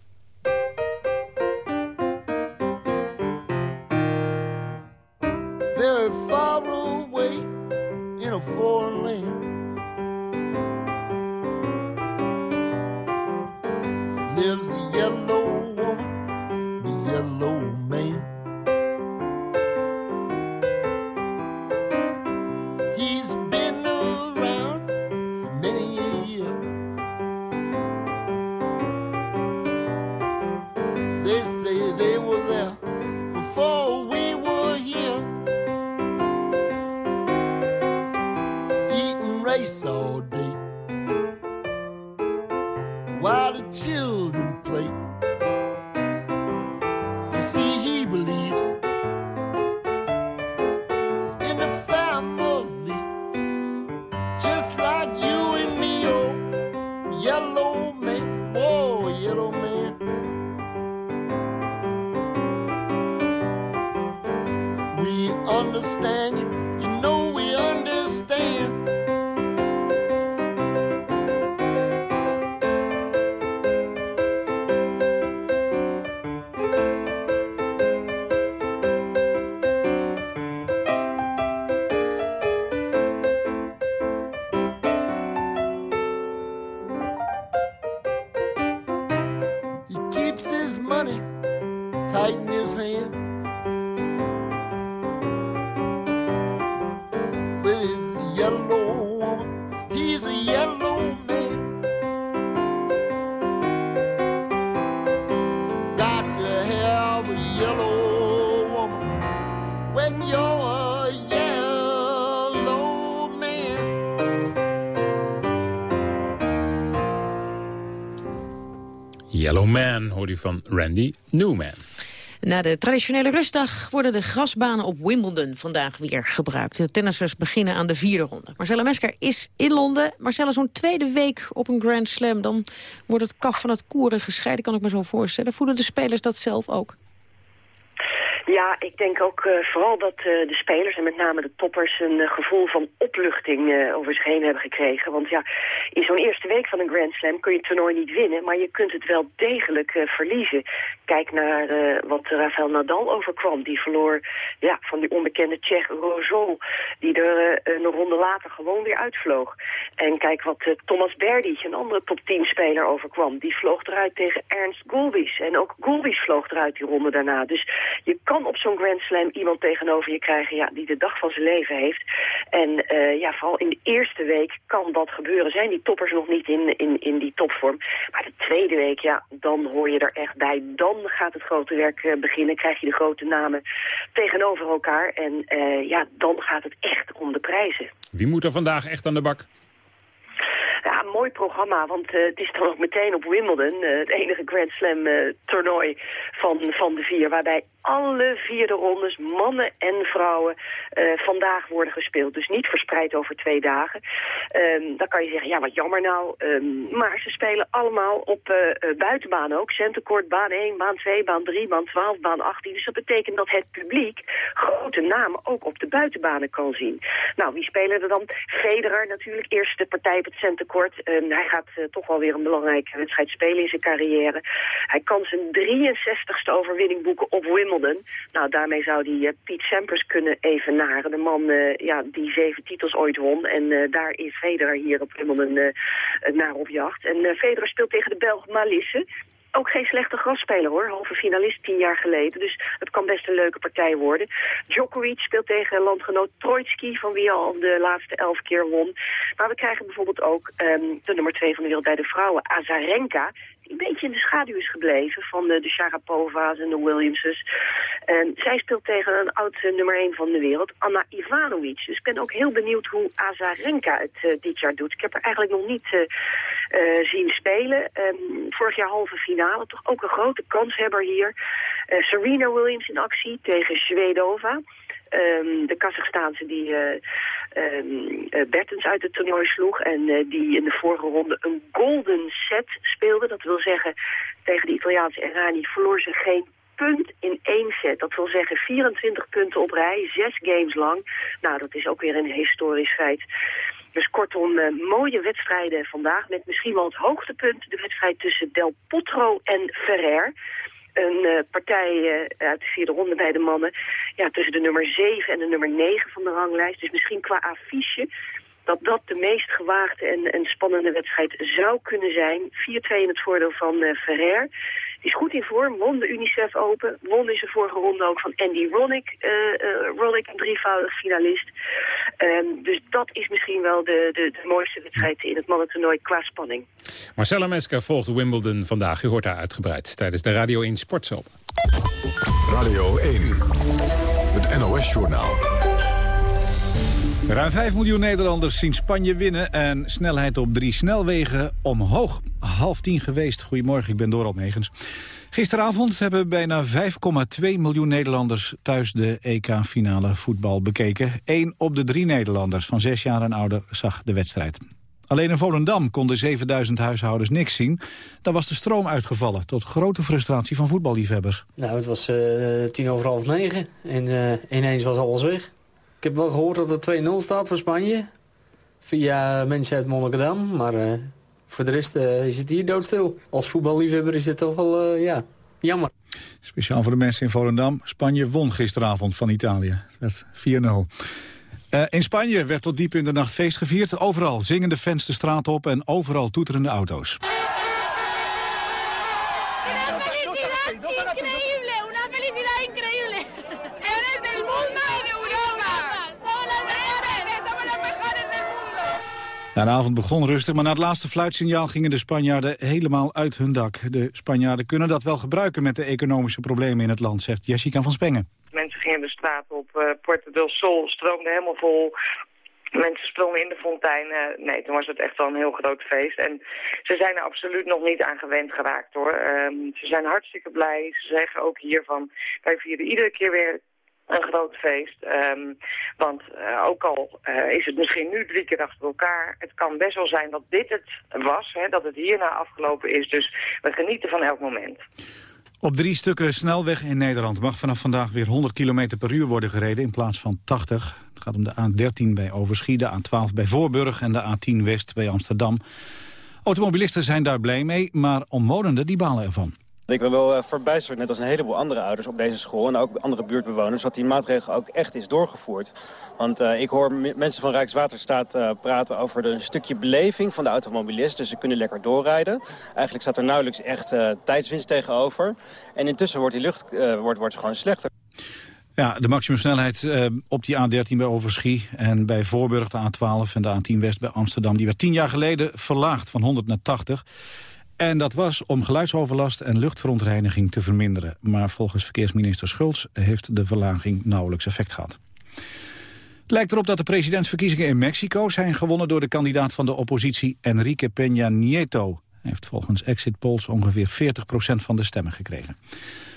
Very far away in a foreign land lives the yellow Yellow Man hoorde u van Randy Newman. Na de traditionele rustdag worden de grasbanen op Wimbledon vandaag weer gebruikt. De tennissers beginnen aan de vierde ronde. Marcella Mesker is in Londen. Marcella, zo'n tweede week op een Grand Slam. Dan wordt het kaf van het koeren gescheiden, kan ik me zo voorstellen. Voelen de spelers dat zelf ook? Ja, ik denk ook eh, vooral dat eh, de spelers en met name de toppers een eh, gevoel van opluchting over zich heen hebben gekregen. Want ja, in zo'n eerste week van een Grand Slam kun je het toernooi niet winnen, maar je kunt het wel degelijk verliezen. Kijk naar eh, wat Rafael Nadal overkwam. Die verloor ja, van die onbekende Tsjech Rozo, die er eh, een ronde later gewoon weer uitvloog. En kijk wat eh, Thomas Berdy, een andere top 10 speler, overkwam. Die vloog eruit tegen Ernst Gulbis. En ook Gulbis vloog eruit die ronde daarna. Dus je kan op zo'n Grand Slam iemand tegenover je krijgen ja, die de dag van zijn leven heeft. En ja, vooral in de eerste week kan dat gebeuren. Zijn die toppers nog niet in, in, in die topvorm. Maar de tweede week, ja, dan hoor je er echt bij. Dan gaat het grote werk eh, beginnen. Krijg je de grote namen tegenover elkaar. En eh, ja, dan gaat het echt om de prijzen. Wie moet er vandaag echt aan de bak? Ja, een mooi programma, want eh, het is dan ook meteen op Wimbledon, het enige Grand Slam toernooi van, van de vier, waarbij alle vier de rondes, mannen en vrouwen, eh, vandaag worden gespeeld. Dus niet verspreid over twee dagen. Ehm, dan kan je zeggen, ja wat jammer nou. Ehm, maar ze spelen allemaal op uh, buitenbanen ook. Centercourt, baan 1, baan 2, baan 3, baan 12, baan 18. Dus dat betekent dat het publiek grote namen ook op de buitenbanen kan zien. Nou, wie spelen er dan? Federer natuurlijk, eerste partij op het Centercourt. Um, hij gaat toch wel weer een belangrijke wedstrijd spelen in zijn carrière. Hij kan zijn 63ste overwinning boeken op Wimbledon. Nou, daarmee zou hij uh, Piet Sampras kunnen evenaren. De man uh, ja, die zeven titels ooit won. En uh, daar is Federer hier op Wimbledon naar op jacht. En Federer speelt tegen de Belg Malisse ook geen slechte grafspeler hoor. Halve finalist tien jaar geleden. Dus het kan best een leuke partij worden. Djokovic speelt tegen landgenoot Troitsky, van wie al de laatste elf keer won. Maar we krijgen bijvoorbeeld ook um, de nummer twee van de wereld bij de vrouwen, Azarenka een beetje in de schaduw is gebleven van de, de Sharapova's en de Williamses. En zij speelt tegen een oud nummer 1 van de wereld, Anna Ivanovic. Dus ik ben ook heel benieuwd hoe Azarenka het uh, dit jaar doet. Ik heb haar eigenlijk nog niet uh, zien spelen. Um, vorig jaar halve finale, toch ook een grote kanshebber hier. Serena Williams in actie tegen Zwedova. Um, de Kazachstaanse die uh, Bertens uit het toernooi sloeg... en uh, die in de vorige ronde een golden set speelde. Dat wil zeggen, tegen de Italiaanse Errani verloor ze geen punt in één set. Dat wil zeggen 24 punten op rij, zes games lang. Nou, dat is ook weer een historisch feit. Dus kortom, mooie wedstrijden vandaag met misschien wel het hoogtepunt... de wedstrijd tussen Del Potro en Ferrer een uh, partij uh, uit de vierde ronde bij de mannen. Ja, tussen de nummer 7 en de nummer 9 van de ranglijst. Dus misschien qua affiche dat dat de meest gewaagde en, en spannende wedstrijd zou kunnen zijn. 4-2 in het voordeel van uh, Ferrer. Is goed in vorm, won de UNICEF Open. Won in zijn vorige ronde ook van Andy Ronnick. Uh, uh, Ronnick, een drievoudig finalist. Um, dus dat is misschien wel de, de, de mooiste wedstrijd in het mannentoernooi qua spanning. Marcella Mesker volgt Wimbledon vandaag. U hoort haar uitgebreid tijdens de Radio 1 Sportsoap. Radio 1, het NOS-journaal. Ruim 5 miljoen Nederlanders zien Spanje winnen en snelheid op drie snelwegen omhoog. Half tien geweest. Goedemorgen, ik ben Dorald Megens. Gisteravond hebben bijna 5,2 miljoen Nederlanders thuis de EK-finale voetbal bekeken. Eén op de drie Nederlanders van zes jaar en ouder zag de wedstrijd. Alleen in Volendam konden 7000 huishoudens niks zien. Daar was de stroom uitgevallen, tot grote frustratie van voetballiefhebbers. Nou, het was uh, tien over half negen en uh, ineens was alles weg. Ik heb wel gehoord dat er 2-0 staat voor Spanje. Via mensen uit Monnikendam. Maar uh, voor de rest uh, is het hier doodstil. Als voetballiefhebber is het toch wel, uh, ja, jammer. Speciaal voor de mensen in Volendam. Spanje won gisteravond van Italië. Het werd 4-0. in Spanje werd tot diep in de nacht feest gevierd. Overal zingende fans de straat op en overal toeterende auto's. De avond begon rustig, maar na het laatste fluitsignaal gingen de Spanjaarden helemaal uit hun dak. De Spanjaarden kunnen dat wel gebruiken met de economische problemen in het land, zegt Jessica van Spengen. Mensen gingen de straat op, uh, Puerto del Sol stroomde helemaal vol. Mensen sprongen in de fonteinen. Nee, toen was het echt wel een heel groot feest. En ze zijn er absoluut nog niet aan gewend geraakt hoor. Um, ze zijn hartstikke blij. Ze zeggen ook hiervan, wij vieren iedere keer weer een groot feest. Um, want uh, ook al uh, is het misschien nu drie keer achter elkaar... het kan best wel zijn dat dit het was, hè, dat het hierna afgelopen is. Dus we genieten van elk moment. Op drie stukken snelweg in Nederland mag vanaf vandaag weer 100 km per uur worden gereden in plaats van 80. Het gaat om de A13 bij Overschie, de A12 bij Voorburg en de A10 West bij Amsterdam. Automobilisten zijn daar blij mee, maar omwonenden die balen ervan. Ik ben wel uh, verbijsterd, net als een heleboel andere ouders op deze school... en ook andere buurtbewoners, dat die maatregel ook echt is doorgevoerd. Want uh, ik hoor mensen van Rijkswaterstaat uh, praten over een stukje beleving van de automobilist. Dus ze kunnen lekker doorrijden. Eigenlijk staat er nauwelijks echt tijdswinst tegenover. En intussen wordt die lucht wordt, wordt gewoon slechter. Ja, de maximumsnelheid uh, op die A13 bij Overschie en bij Voorburg de A12 en de A10 West bij Amsterdam... die werd tien jaar geleden verlaagd van 100 naar 80... En dat was om geluidsoverlast en luchtverontreiniging te verminderen. Maar volgens verkeersminister Schultz heeft de verlaging nauwelijks effect gehad. Het lijkt erop dat de presidentsverkiezingen in Mexico zijn gewonnen door de kandidaat van de oppositie Enrique Peña Nieto. Hij heeft volgens exit polls ongeveer 40% van de stemmen gekregen.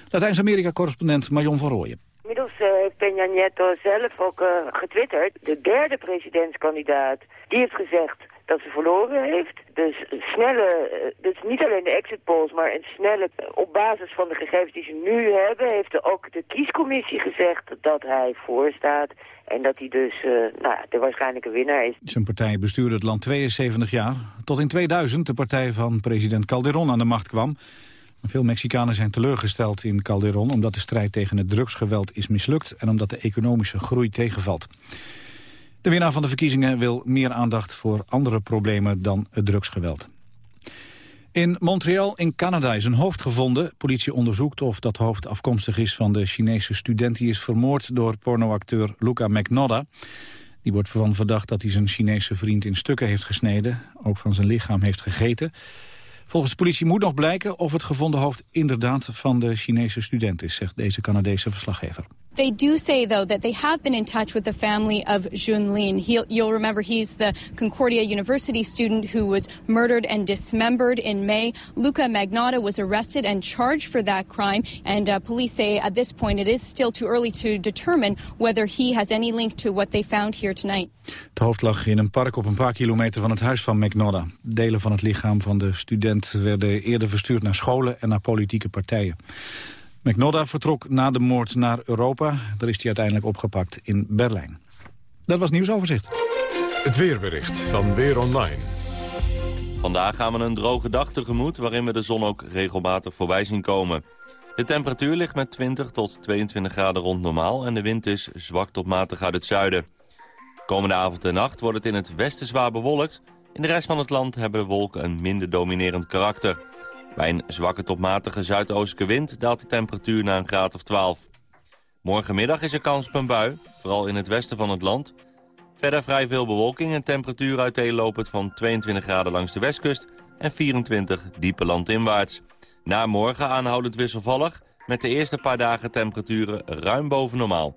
Latijns-Amerika-correspondent Marion van Rooyen. Inmiddels heeft Peña Nieto zelf ook uh, getwitterd. De derde presidentskandidaat, die heeft gezegd dat ze verloren heeft. Dus snelle, uh, dus niet alleen de exit polls, maar een snelle, op basis van de gegevens die ze nu hebben, heeft ook de kiescommissie gezegd dat hij voorstaat. En dat hij dus nou, de waarschijnlijke winnaar is. Zijn partij bestuurde het land 72 jaar. Tot in 2000 de partij van president Calderon aan de macht kwam. Veel Mexicanen zijn teleurgesteld in Calderon... omdat de strijd tegen het drugsgeweld is mislukt... en omdat de economische groei tegenvalt. De winnaar van de verkiezingen wil meer aandacht voor andere problemen dan het drugsgeweld. In Montreal in Canada is een hoofd gevonden. Politie onderzoekt of dat hoofd afkomstig is van de Chinese student... die is vermoord door pornoacteur Luca McNodda. Die wordt ervan verdacht dat hij zijn Chinese vriend in stukken heeft gesneden. Ook van zijn lichaam heeft gegeten. Volgens de politie moet nog blijken of het gevonden hoofd inderdaad van de Chinese student is, zegt deze Canadese verslaggever. They do say, though, that they have been in touch with the family of Jun Lin. He'll, you'll remember he's the Concordia University student who was murdered and dismembered in May. Luca Magnotta was arrested and charged for that crime. And uh, police say at this point it is still too early to determine whether he has any link to what they found here tonight. Het hoofd lag in een park op een paar kilometer van het huis van Magnotta. Delen van het lichaam van de student werden eerder verstuurd naar scholen en naar politieke partijen. McNodda vertrok na de moord naar Europa. Daar is hij uiteindelijk opgepakt in Berlijn. Dat was nieuwsoverzicht. Het weerbericht van Weer Online. Vandaag gaan we een droge dag tegemoet... waarin we de zon ook regelmatig voorbij zien komen. De temperatuur ligt met 20 tot 22 graden rond normaal... en de wind is zwak tot matig uit het zuiden. Komende avond en nacht wordt het in het westen zwaar bewolkt. In de rest van het land hebben de wolken een minder dominerend karakter. Bij een zwakke tot matige zuidoostelijke wind daalt de temperatuur naar een graad of 12. Morgenmiddag is er kans op een bui, vooral in het westen van het land. Verder vrij veel bewolking en temperatuur uiteenlopend van 22 graden langs de westkust... en 24 diepe landinwaarts. Na morgen aanhoudend wisselvallig, met de eerste paar dagen temperaturen ruim boven normaal.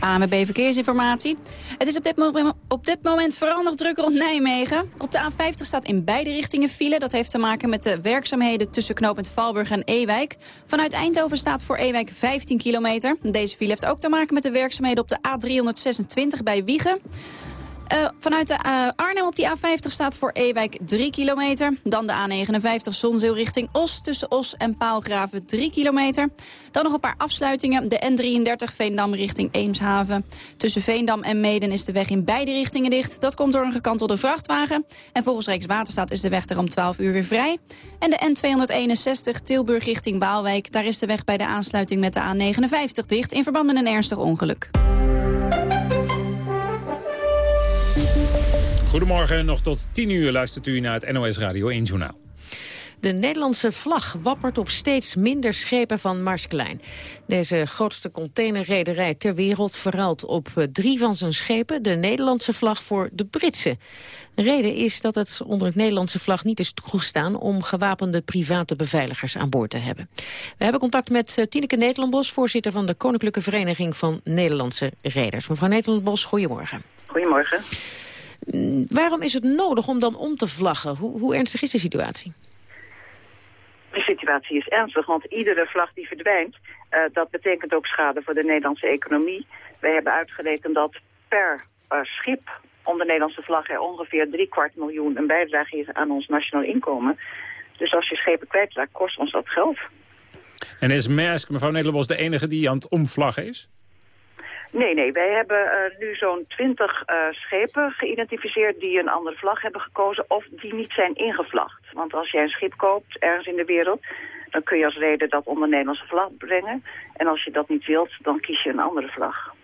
AMB Verkeersinformatie. Het is op dit, moment, op dit moment nog druk rond Nijmegen. Op de A50 staat in beide richtingen file. Dat heeft te maken met de werkzaamheden tussen knooppunt Valburg en Ewijk. Vanuit Eindhoven staat voor Ewijk 15 kilometer. Deze file heeft ook te maken met de werkzaamheden op de A326 bij Wiegen. Uh, vanuit de, uh, Arnhem op die A50 staat voor Ewijk 3 kilometer. Dan de A59 Zonzeel richting Os tussen Os en Paalgraven 3 kilometer. Dan nog een paar afsluitingen. De N33 Veendam richting Eemshaven. Tussen Veendam en Meden is de weg in beide richtingen dicht. Dat komt door een gekantelde vrachtwagen. En volgens Rijkswaterstaat is de weg er om 12 uur weer vrij. En de N261 Tilburg richting Baalwijk. Daar is de weg bij de aansluiting met de A59 dicht... in verband met een ernstig ongeluk. Goedemorgen, nog tot 10 uur luistert u naar het NOS Radio 1 Journaal. De Nederlandse vlag wappert op steeds minder schepen van Marsklein. Deze grootste containerrederij ter wereld verruilt op eh, drie van zijn schepen de Nederlandse vlag voor de Britse. Reden is dat het onder het Nederlandse vlag niet is toegestaan om gewapende private beveiligers aan boord te hebben. We hebben contact met uh, Tineke Nederlandbos, voorzitter van de Koninklijke Vereniging van Nederlandse Reders. Mevrouw Nederlandbos, goedemorgen. Goedemorgen. Mm, waarom is het nodig om dan om te vlaggen? Hoe, hoe ernstig is de situatie? De situatie is ernstig, want iedere vlag die verdwijnt... Uh, dat betekent ook schade voor de Nederlandse economie. Wij hebben uitgerekend dat per uh, schip onder Nederlandse vlag... er ongeveer drie kwart miljoen een bijdrage is aan ons nationaal inkomen. Dus als je schepen kwijtraakt, kost ons dat geld. En is Maersk, mevrouw Nederlands, de enige die aan het omvlaggen is? Nee, nee. Wij hebben uh, nu zo'n twintig uh, schepen geïdentificeerd die een andere vlag hebben gekozen of die niet zijn ingevlagd. Want als jij een schip koopt ergens in de wereld, dan kun je als reden dat onder Nederlandse vlag brengen. En als je dat niet wilt, dan kies je een andere vlag.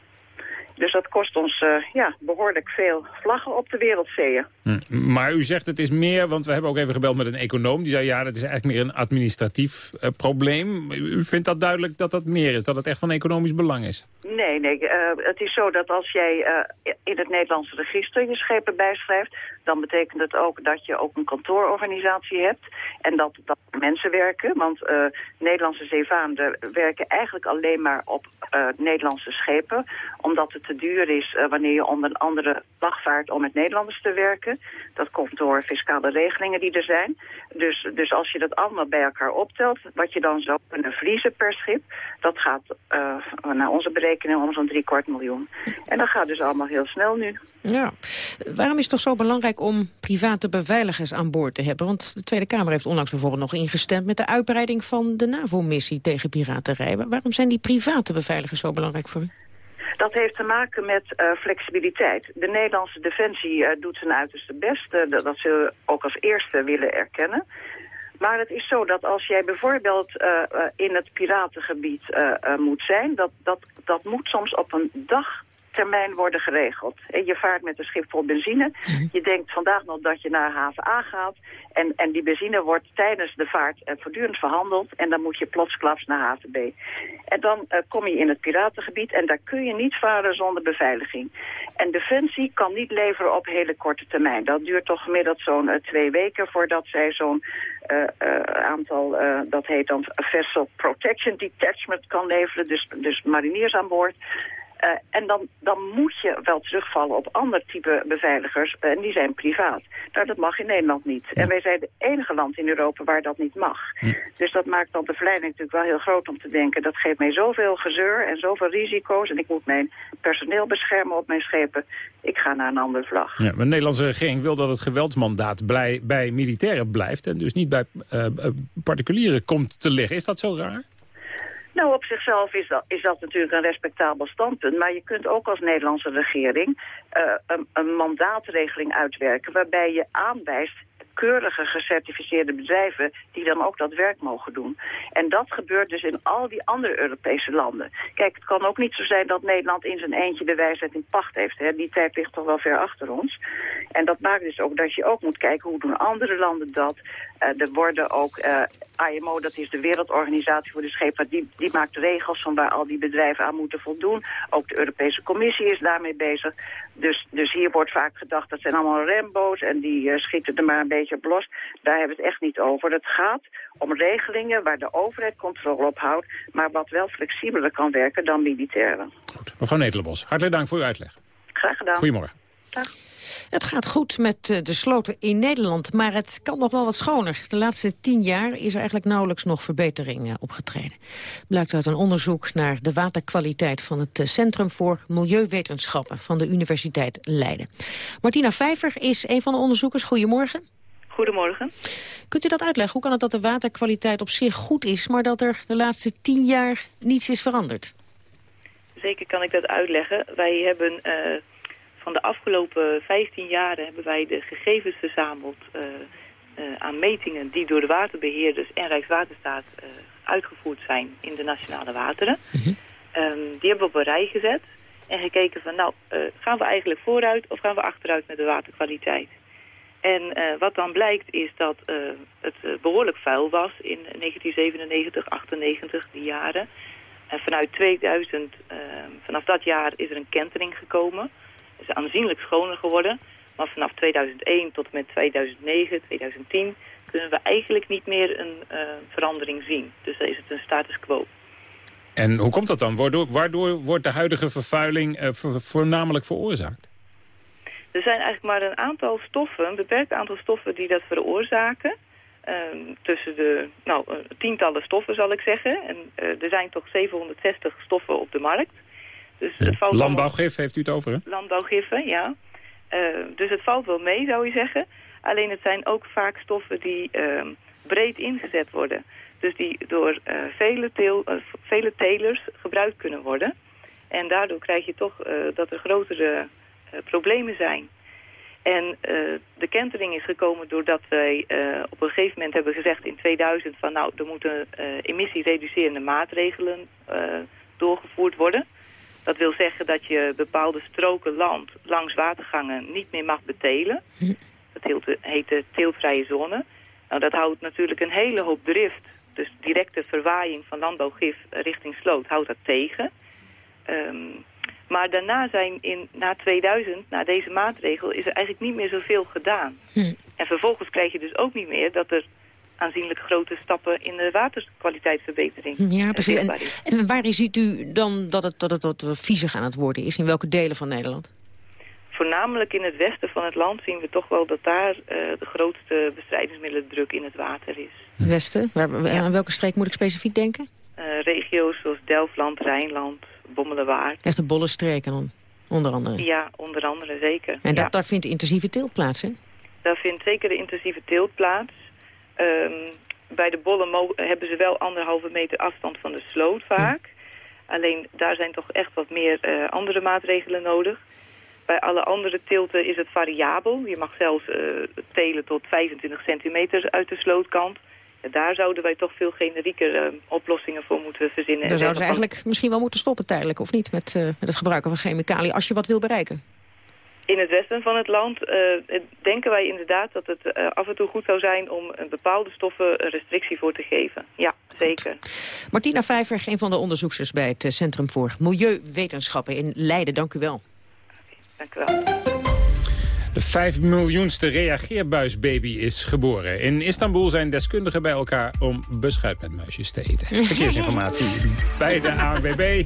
Dus dat kost ons uh, ja, behoorlijk veel vlaggen op de wereldzeeën. Hm. Maar u zegt het is meer, want we hebben ook even gebeld met een econoom. Die zei ja, dat is eigenlijk meer een administratief uh, probleem. U vindt dat duidelijk dat dat meer is, dat het echt van economisch belang is? Nee, nee. Uh, het is zo dat als jij in het Nederlandse register je schepen bijschrijft... dan betekent het ook dat je ook een kantoororganisatie hebt. En dat, dat mensen werken. Want Nederlandse zeevaanden werken eigenlijk alleen maar op Nederlandse schepen. Omdat het te duur is eh, wanneer je onder een andere vlag vaart om met Nederlanders te werken. Dat komt door fiscale regelingen die er zijn. Dus, dus als je dat allemaal bij elkaar optelt, wat je dan zou kunnen verliezen per schip, dat gaat naar onze berekening om zo'n drie kwart miljoen. En dat gaat dus allemaal heel snel nu. Ja. Waarom is het toch zo belangrijk om private beveiligers aan boord te hebben? Want de Tweede Kamer heeft onlangs bijvoorbeeld nog ingestemd... met de uitbreiding van de NAVO-missie tegen piraterij. Waarom zijn die private beveiligers zo belangrijk voor u? Dat heeft te maken met uh, flexibiliteit. De Nederlandse Defensie uh, doet zijn uiterste best. Uh, dat, dat ze ook als eerste willen erkennen. Maar het is zo dat als jij bijvoorbeeld in het piratengebied moet zijn... Dat, dat, dat moet soms op een dag termijn worden geregeld. Je vaart met een schip vol benzine. Je denkt vandaag nog dat je naar haven A gaat. En, en die benzine wordt tijdens de vaart uh, voortdurend verhandeld. En dan moet je plotsklaps naar haven B. En dan uh, kom je in het piratengebied. En daar kun je niet varen zonder beveiliging. En Defensie kan niet leveren op hele korte termijn. Dat duurt toch gemiddeld zo'n uh, twee weken voordat zij zo'n aantal, dat heet dan Vessel Protection Detachment kan leveren. Dus, dus mariniers aan boord. Uh, en dan, dan moet je wel terugvallen op ander type beveiligers. Uh, en die zijn privaat. Nou, dat mag in Nederland niet. En wij zijn het enige land in Europa waar dat niet mag. Dus dat maakt dan de verleiding natuurlijk wel heel groot om te denken... dat geeft mij zoveel gezeur en zoveel risico's... en ik moet mijn personeel beschermen op mijn schepen. Ik ga naar een andere vlag. Ja, maar de Nederlandse regering wil dat het geweldsmandaat blij, bij militairen blijft... en dus niet bij uh, particulieren komt te liggen. Is dat zo raar? Nou, op zichzelf is dat, is dat natuurlijk een respectabel standpunt. Maar je kunt ook als Nederlandse regering uh, een, een mandaatregeling uitwerken... waarbij je aanwijst keurige gecertificeerde bedrijven die dan ook dat werk mogen doen. En dat gebeurt dus in al die andere Europese landen. Kijk, het kan ook niet zo zijn dat Nederland in zijn eentje de wijsheid in pacht heeft. Hè. Die tijd ligt toch wel ver achter ons. En dat maakt dus ook dat je ook moet kijken hoe doen andere landen dat. Uh, er worden ook, uh, IMO, dat is de Wereldorganisatie voor de Scheepvaart, die, die maakt regels van waar al die bedrijven aan moeten voldoen. Ook de Europese Commissie is daarmee bezig. Dus, dus hier wordt vaak gedacht, dat zijn allemaal Rambo's en die uh, schieten er maar een beetje op los. Daar hebben we het echt niet over. Het gaat om regelingen waar de overheid controle op houdt, maar wat wel flexibeler kan werken dan militairen. Goed. Mevrouw Netelenbos, hartelijk dank voor uw uitleg. Graag gedaan. Goedemorgen. Dag. Het gaat goed met de sloten in Nederland, maar het kan nog wel wat schoner. De laatste tien jaar is er eigenlijk nauwelijks nog verbetering opgetreden. Blijkt uit een onderzoek naar de waterkwaliteit van het Centrum voor Milieuwetenschappen van de Universiteit Leiden. Martina Vijver is een van de onderzoekers. Goedemorgen. Goedemorgen. Kunt u dat uitleggen? Hoe kan het dat de waterkwaliteit op zich goed is, maar dat er de laatste tien jaar niets is veranderd? Zeker kan ik dat uitleggen. Wij hebben uh, van de afgelopen 15 jaren hebben wij de gegevens verzameld uh, uh, aan metingen die door de waterbeheerders en Rijkswaterstaat uitgevoerd zijn in de nationale wateren. Mm -hmm. um, die hebben we op een rij gezet en gekeken van nou, gaan we eigenlijk vooruit of gaan we achteruit met de waterkwaliteit? En wat dan blijkt is dat het behoorlijk vuil was in 1997, 98, die jaren. En vanuit 2000, vanaf dat jaar is er een kentering gekomen. Het is aanzienlijk schoner geworden. Maar vanaf 2001 tot en met 2009, 2010 kunnen we eigenlijk niet meer een verandering zien. Dus dan is het een status quo. En hoe komt dat dan? Waardoor, waardoor wordt de huidige vervuiling voornamelijk veroorzaakt? Er zijn eigenlijk maar een aantal stoffen, een beperkt aantal stoffen die dat veroorzaken. Um, tussen de nou, uh, tientallen stoffen zal ik zeggen. En er zijn toch 760 stoffen op de markt. Dus ja. het valt landbouwgif heeft u het over, hè? Landbouwgiffen, ja. Uh, dus het valt wel mee, zou je zeggen. Alleen het zijn ook vaak stoffen die breed ingezet worden. Dus die door vele, teel, vele telers gebruikt kunnen worden. En daardoor krijg je toch dat er grotere problemen zijn. En de kentering is gekomen doordat wij op een gegeven moment hebben gezegd in 2000 van nou, er moeten emissiereducerende maatregelen doorgevoerd worden. Dat wil zeggen dat je bepaalde stroken land langs watergangen niet meer mag betelen. Dat heet de teeltvrije zone. Nou, dat houdt natuurlijk een hele hoop drift. Dus directe verwaaiing van landbouwgif richting sloot houdt dat tegen. Um, maar daarna zijn in, na 2000, na deze maatregel, is er eigenlijk niet meer zoveel gedaan. Hm. En vervolgens krijg je dus ook niet meer dat er aanzienlijk grote stappen in de waterkwaliteitsverbetering. Ja, precies. En, en waar ziet u dan dat het, dat het wat viezig aan het worden is? In welke delen van Nederland? Voornamelijk in het westen van het land zien we toch wel dat daar eh, de grootste bestrijdingsmiddelendruk in het water is. Westen? Waar, Aan welke streek moet ik specifiek denken? Eh, regio's zoals Delftland, Rijnland, Bommelerwaard. Echt de bolle streken dan, onder andere. Ja, onder andere zeker. En ja. dat, daar vindt intensieve teelt plaats, hè? Daar vindt zeker de intensieve teelt plaats. Ehm, bij de bollen hebben ze wel anderhalve meter afstand van de sloot vaak. Alleen daar zijn toch echt wat meer eh, andere maatregelen nodig. Bij alle andere teelten is het variabel. Je mag zelfs eh, telen tot 25 centimeter uit de slootkant. Ja, daar zouden wij toch veel generieker eh, oplossingen voor moeten verzinnen. Daar En zouden ze eigenlijk misschien wel moeten stoppen tijdelijk, of niet? Met, met het gebruiken van chemicaliën, als je wat wil bereiken. In het westen van het land eh, denken wij inderdaad dat het eh, af en toe goed zou zijn om een bepaalde stoffen een restrictie voor te geven. Ja, zeker. Martina Vijver, een van de onderzoeksters bij het eh, Centrum voor Milieuwetenschappen in Leiden. Dank u wel. Dank u wel. De vijf miljoenste reageerbuisbaby is geboren. In Istanbul zijn deskundigen bij elkaar om beschuit met muisjes te eten. Verkeersinformatie bij de ANWB.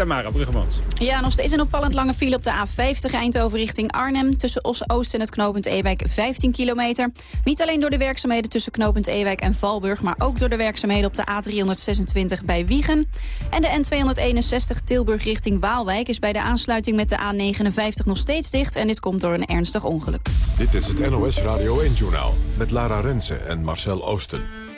Tamara Bruggemans. Ja, nog steeds een opvallend lange file op de A50 Eindhoven richting Arnhem. Tussen Os-Oost en het knooppunt Ewijk 15 kilometer. Niet alleen door de werkzaamheden tussen knooppunt Ewijk en Valburg... maar ook door de werkzaamheden op de A326 bij Wiegen. En de N261 Tilburg richting Waalwijk... is bij de aansluiting met de A59 nog steeds dicht. En dit komt door een ernstig ongeluk. Dit is het NOS Radio 1-journaal met Lara Rensen en Marcel Oosten.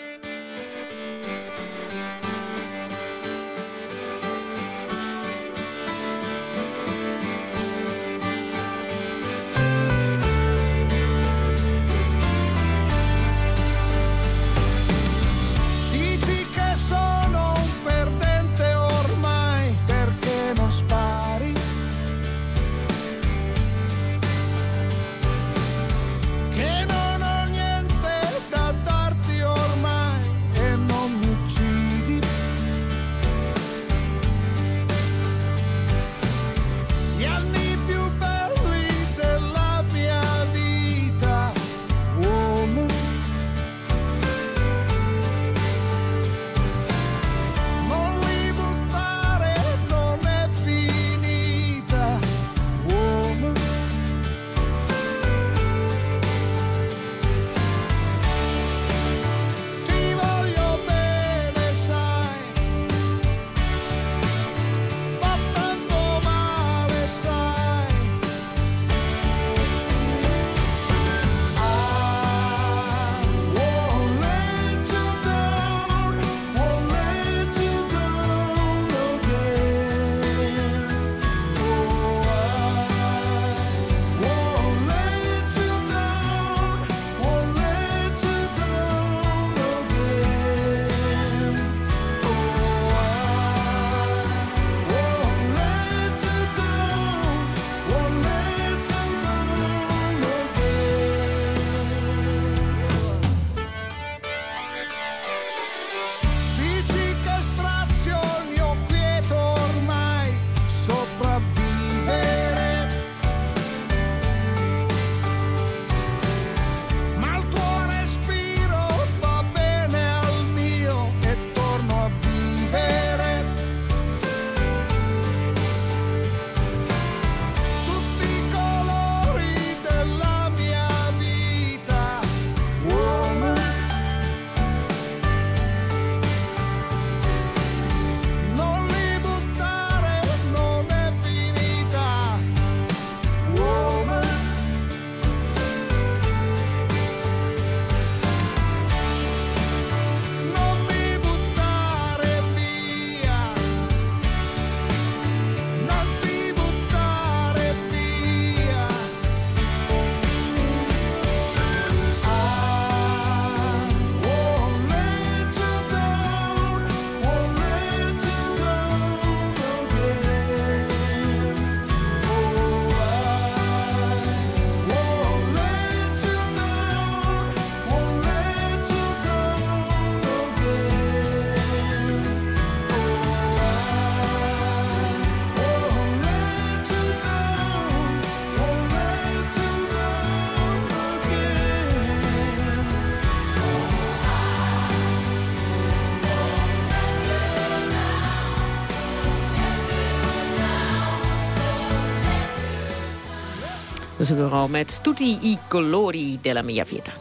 Is een bureau met Tutti i colori della mia vita.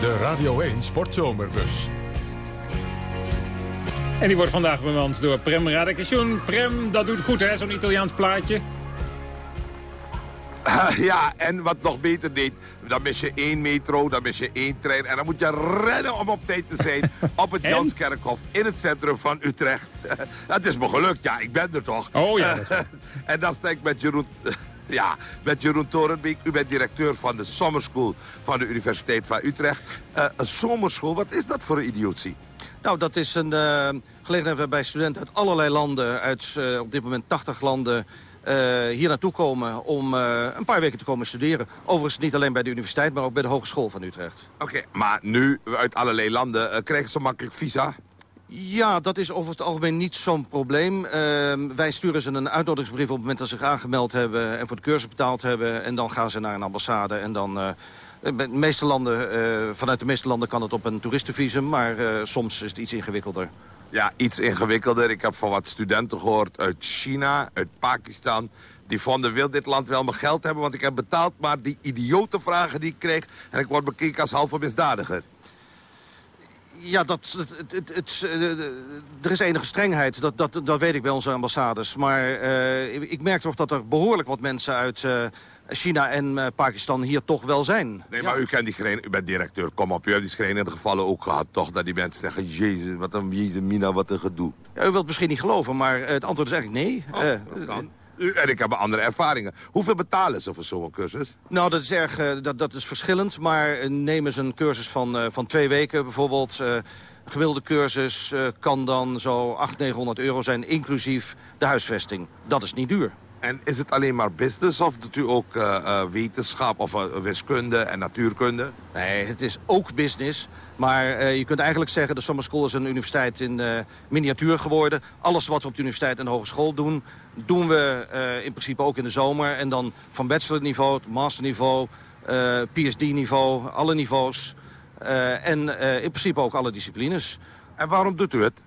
De Radio 1 Sportzomerbus. En die wordt vandaag bemand door Prem Radakation. Prem, dat doet goed hè, zo'n Italiaans plaatje. Ja, en wat nog beter deed, dan mis je één metro, dan mis je één trein... en dan moet je rennen om op tijd te zijn op het? Janskerkhof in het centrum van Utrecht. Het is me gelukt, ja, ik ben er toch. Oh ja, dat en dan sta ik met Jeroen... Ja, met Jeroen Torenbeek. U bent directeur van de Summer School van de Universiteit van Utrecht. Eh, een zomerschool, wat is dat voor een idiotie? Nou, dat is een eh, gelegenheid waarbij studenten uit allerlei landen, uit eh, op dit moment 80 landen, hier naartoe komen om eh, een paar weken te komen studeren. Overigens niet alleen bij de universiteit, maar ook bij de Hogeschool van Utrecht. Oké, maar nu uit allerlei landen eh, krijgen ze makkelijk visa? Ja, dat is over het algemeen niet zo'n probleem. Ehm, wij sturen ze een uitnodigingsbrief op het moment dat ze zich aangemeld hebben... en voor de cursus betaald hebben. En dan gaan ze naar een ambassade. En dan, eh, bij de meeste landen, eh, vanuit de meeste landen kan het op een toeristenvisum... maar eh, soms is het iets ingewikkelder. Ja, iets ingewikkelder. Ik heb van wat studenten gehoord uit China, uit Pakistan. Die vonden, wil dit land wel mijn geld hebben, want ik heb betaald... maar die idiote vragen die ik kreeg... en ik word bekeken als halve misdadiger. Ja, dat, het, het, het, eh, er is enige strengheid, dat, dat, dat weet ik bij onze ambassades. Maar eh, ik, merk toch dat er behoorlijk wat mensen uit eh, China en eh, Pakistan hier toch wel zijn. Nee, maar u kent die schrein, u bent directeur, kom op. U hebt die schrijnende gevallen ook gehad, toch? Dat die mensen zeggen, jezus, wat een jezus, mina, wat een gedoe. Ja, u wilt het misschien niet geloven, maar eh, het antwoord is eigenlijk nee. Oh, Eh, dat. U, en ik heb andere ervaringen. Hoeveel betalen ze voor zo'n cursus? Nou, dat is, erg, dat, dat is verschillend, maar nemen ze een cursus van, eh, van twee weken bijvoorbeeld. eh, een gemiddelde cursus eh, kan dan zo 800, 900 euro zijn, inclusief de huisvesting. Dat is niet duur. En is het alleen maar business of doet u ook eh, eh, wetenschap of eh, wiskunde en natuurkunde? Nee, het is ook business. Maar je kunt eigenlijk zeggen, de Summer School is een universiteit in miniatuur geworden. Alles wat we op de universiteit en de hogeschool doen, doen we in principe ook in de zomer. En dan van bachelorniveau, masterniveau, PhD-niveau, alle niveaus. En in principe ook alle disciplines. En waarom doet u het?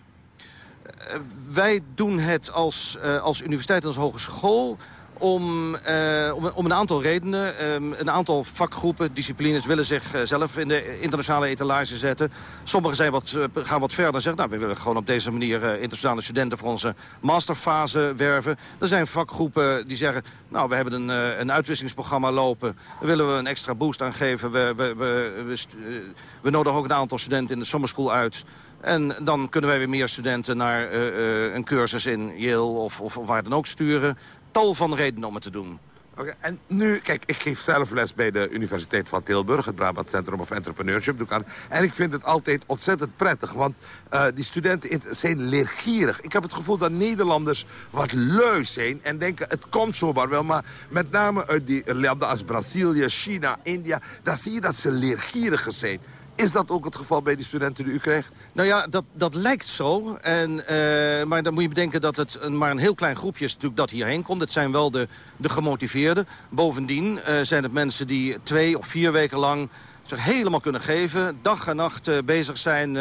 Wij doen het als, eh, als universiteit als hogeschool om, eh, om, om een aantal redenen. Ehm, een aantal vakgroepen, disciplines willen zich eh, zelf in de internationale etalage zetten. Sommigen zijn wat, eh, gaan wat verder en zeggen... nou, we willen gewoon op deze manier eh, internationale studenten voor onze masterfase werven. Er zijn vakgroepen die zeggen... nou, we hebben een, eh, een uitwisselingsprogramma lopen. Daar willen we een extra boost aan geven. We, we, we, we, eh, nodigen ook een aantal studenten in de summer school uit... En dan kunnen wij weer meer studenten naar eh, eh, een cursus in Yale of, of, waar dan ook sturen. Tal van redenen om het te doen. Oké, en nu, kijk, ik geef zelf les bij de Universiteit van Tilburg... het Brabant Centrum of Entrepreneurship. doe ik aan. En ik vind het altijd ontzettend prettig, want eh, die studenten zijn leergierig. Ik heb het gevoel dat Nederlanders wat lui zijn en denken... het komt zomaar wel, maar met name uit die landen als Brazilië, China, India... daar zie je dat ze leergieriger zijn. Is dat ook het geval bij die studenten die u krijgt? Nou ja, dat, dat lijkt zo. En, eh, maar dan moet je bedenken dat het een, maar een heel klein groepje is natuurlijk dat hierheen komt. Het zijn wel de, de gemotiveerden. Bovendien eh, zijn het mensen die twee of vier weken lang zich helemaal kunnen geven. Dag en nacht eh, bezig zijn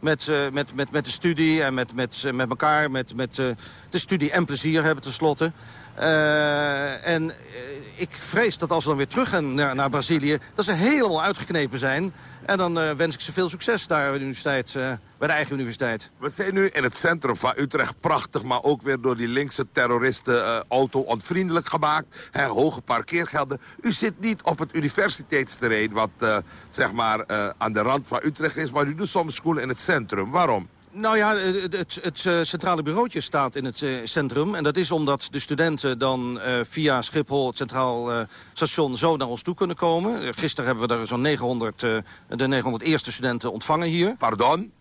met, met, met, met de studie en met, met, met elkaar. Met, met de studie en plezier hebben tenslotte. Eh, en eh, ik vrees dat als we dan weer terug gaan naar, naar Brazilië... dat ze helemaal uitgeknepen zijn. En dan eh, wens ik ze veel succes daar bij de, universiteit, bij de eigen universiteit. We zijn nu in het centrum van Utrecht prachtig... maar ook weer door die linkse terroristen auto-onvriendelijk gemaakt. Hoge parkeergelden. U zit niet op het universiteitsterrein... wat zeg maar aan de rand van Utrecht is... maar u doet soms school in het centrum. Waarom? Nou ja, het, het, het, eh, centrale bureautje staat in het eh, centrum. En dat is omdat de studenten dan eh, via Schiphol, het centraal station, zo naar ons toe kunnen komen. Gisteren hebben we daar zo'n 900, eh, de 900 eerste studenten ontvangen hier. Pardon?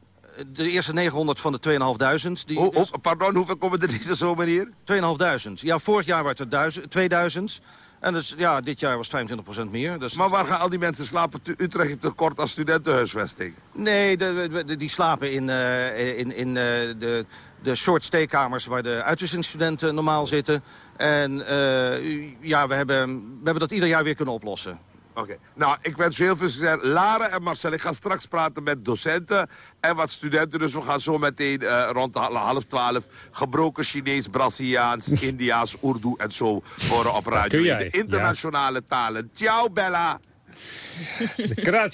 De eerste 900 van de 2.500. Die, Ho- ho- pardon, hoeveel komen er deze zomer hier? 2.500. Ja, vorig jaar waren het er 1000, 2000. En dus, ja, dit jaar was 25% meer. Dus Maar waar gaan al die mensen slapen? Utrecht tekort aan studentenhuisvesting. Nee, de, die slapen in, eh, in, in eh, de, de short staykamers waar de uitwisselingsstudenten normaal zitten. En eh, ja, we hebben, we hebben dat ieder jaar weer kunnen oplossen. Oké. Nou, ik wens u heel veel succes. Lara en Marcel, ik ga straks praten met docenten en wat studenten. Dus we gaan zo meteen eh, rond de half twaalf gebroken Chinees, Braziliaans, Indiaas, Urdu en zo horen op radio. de internationale talen. Ciao, Bella.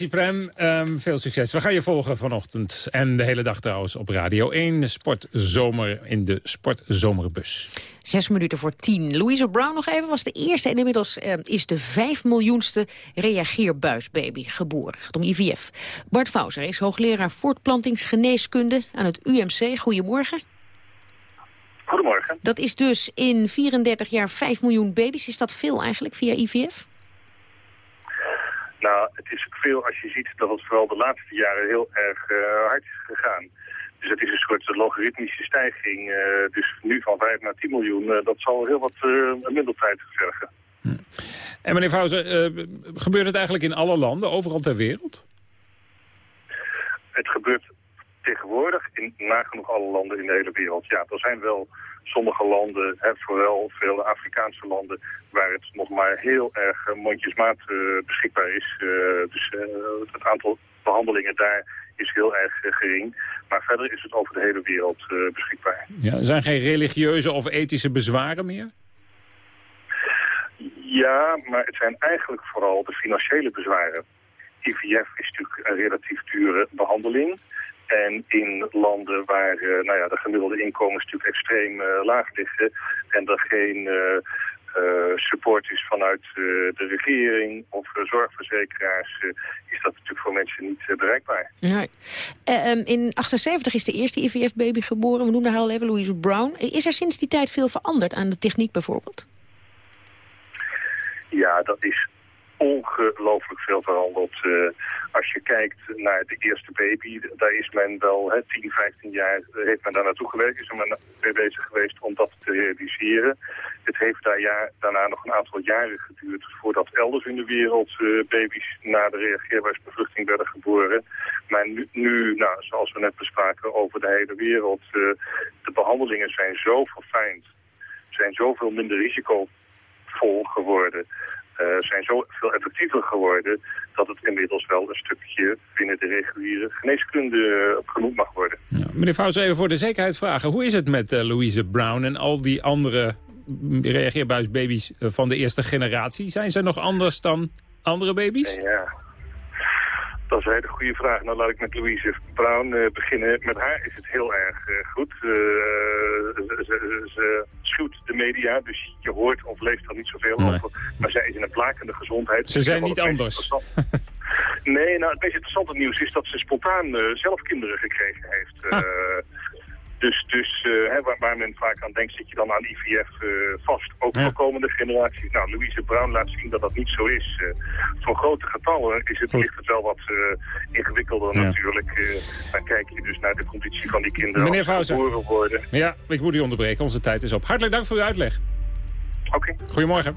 Prem, Ehm, veel succes. We gaan je volgen vanochtend en de hele dag trouwens op Radio 1. Sportzomer in de Sportzomerbus. Zes minuten voor tien. Louise Brown nog even was de eerste en inmiddels eh, is de vijf miljoenste reageerbuisbaby geboren. Het gaat om IVF. Bart Fauser is hoogleraar voortplantingsgeneeskunde aan het UMC. Goedemorgen. Goedemorgen. Dat is dus in 34 jaar 5 miljoen baby's. Is dat veel eigenlijk via IVF? Nou, het is veel als je ziet dat het vooral de laatste jaren heel erg eh, hard is gegaan. Dus het is een soort logaritmische stijging. eh, dus nu van 5 naar 10 miljoen, eh, dat zal heel wat uh, minder tijd vergen. En meneer Fauser, eh, gebeurt het eigenlijk in alle landen, overal ter wereld? Het gebeurt tegenwoordig in nagenoeg alle landen in de hele wereld. Ja, er zijn wel sommige landen, hè, vooral veel Afrikaanse landen, waar het nog maar heel erg eh, mondjesmaat eh, beschikbaar is. Eh, dus het aantal behandelingen daar is heel erg gering. Maar verder is het over de hele wereld beschikbaar. Ja, er zijn geen religieuze of ethische bezwaren meer? Ja, maar het zijn eigenlijk vooral de financiële bezwaren. IVF is natuurlijk een relatief dure behandeling. En in landen waar uh, nou ja, de gemiddelde inkomens natuurlijk extreem uh, laag liggen... en er geen uh, support is vanuit de regering of zorgverzekeraars... is dat natuurlijk voor mensen niet bereikbaar. Nee. Um, in 78 is de eerste IVF-baby geboren. We noemden haar al even, Louise Brown. Is er sinds die tijd veel veranderd aan de techniek bijvoorbeeld? Ja, dat is ongelooflijk veel veranderd. Uh, als je kijkt naar de eerste baby, daar is men wel hè, 10, 15 jaar heeft men daar naartoe gewerkt. Is men mee bezig geweest om dat te realiseren. Het heeft daar jaar, daarna nog een aantal jaren geduurd voordat elders in de wereld uh, baby's na de reageerbuisbevruchting werden geboren. Maar nu, nu nou, zoals we net bespraken, over de hele wereld, de behandelingen zijn zo verfijnd, zijn zoveel minder risicovol geworden. Uh, zijn zo veel effectiever geworden dat het inmiddels wel een stukje binnen de reguliere geneeskunde uh, genoemd mag worden. Ja, meneer Fous, even voor de zekerheid vragen. Hoe is het met uh, Louise Brown en al die andere reageerbuisbaby's van de eerste generatie? Zijn ze nog anders dan andere baby's? Ja, dat is een hele goede vraag. Nou, laat ik met Louise Brown uh, beginnen. Met haar is het heel erg uh, goed. Uh, ze, ze, ze, schuwt de media, dus je hoort of leest er niet zoveel nee. over. Maar zij is in een plakende gezondheid. Ze zijn niet anders. nee, nou, het meest interessante nieuws is dat ze spontaan zelf kinderen gekregen heeft. Ah. Dus, dus uh, hè, waar, waar, men vaak aan denkt, zit je dan aan IVF uh, vast. Ook ja. voor komende generaties. Nou, Louise Brown laat zien dat dat niet zo is. Uh, voor grote getallen is het, ligt het wel wat ingewikkelder Ja. natuurlijk. dan kijk je dus naar de conditie van die kinderen Meneer als ze Fauser. geboren worden. Ja, ik moet u onderbreken. Onze tijd is op. Hartelijk dank voor uw uitleg. Oké. Goedemorgen.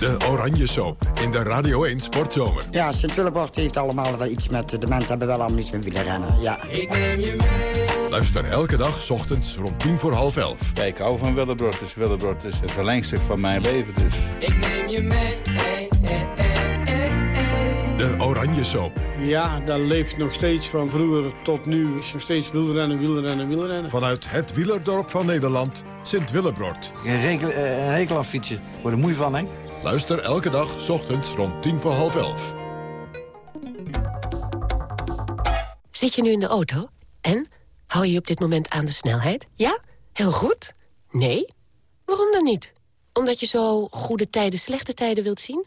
De Oranje Soap in de Radio 1 Sportzomer. Ja, Sint-Willebord heeft allemaal wel iets met... De mensen hebben wel allemaal iets met wielrennen, ja. Ik neem je mee. Luister elke dag, s ochtends, rond tien voor half elf. Ja, ik hou van Willebrod, dus Willebrod is het verlengstuk van mijn leven, dus... Ik neem je mee, hey, hey, hey, hey. De Oranje Soap. Ja, dat leeft nog steeds van vroeger tot nu. Is nog steeds wielrennen, wielrennen, wielrennen. Vanuit het wielerdorp van Nederland, Sint-Willebord. Een rekel, een rekel aan fietsen. Word er moe van, hè? Luister elke dag, s ochtends, rond tien voor half elf. Zit je nu in de auto? En? Hou je op dit moment aan de snelheid? Ja? Heel goed? Nee? Waarom dan niet? Omdat je zo goede tijden, slechte tijden wilt zien?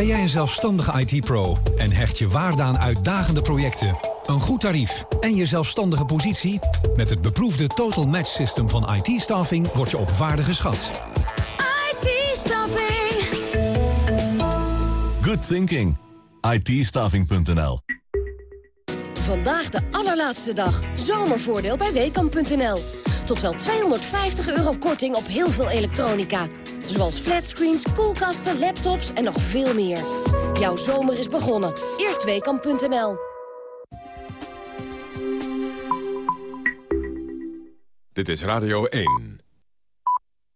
Ben jij een zelfstandige IT-pro en hecht je waarde aan uitdagende projecten, een goed tarief en je zelfstandige positie? Met het beproefde Total Match System van IT-staffing word je op waarde geschat. IT-staffing. Good thinking. IT-staffing.nl Vandaag de allerlaatste dag. Zomervoordeel bij Weekamp.nl. Tot wel 250 euro korting op heel veel elektronica. Zoals flatscreens, koelkasten, laptops en nog veel meer. Jouw zomer is begonnen. Eerst Weekamp.nl. Dit is Radio 1.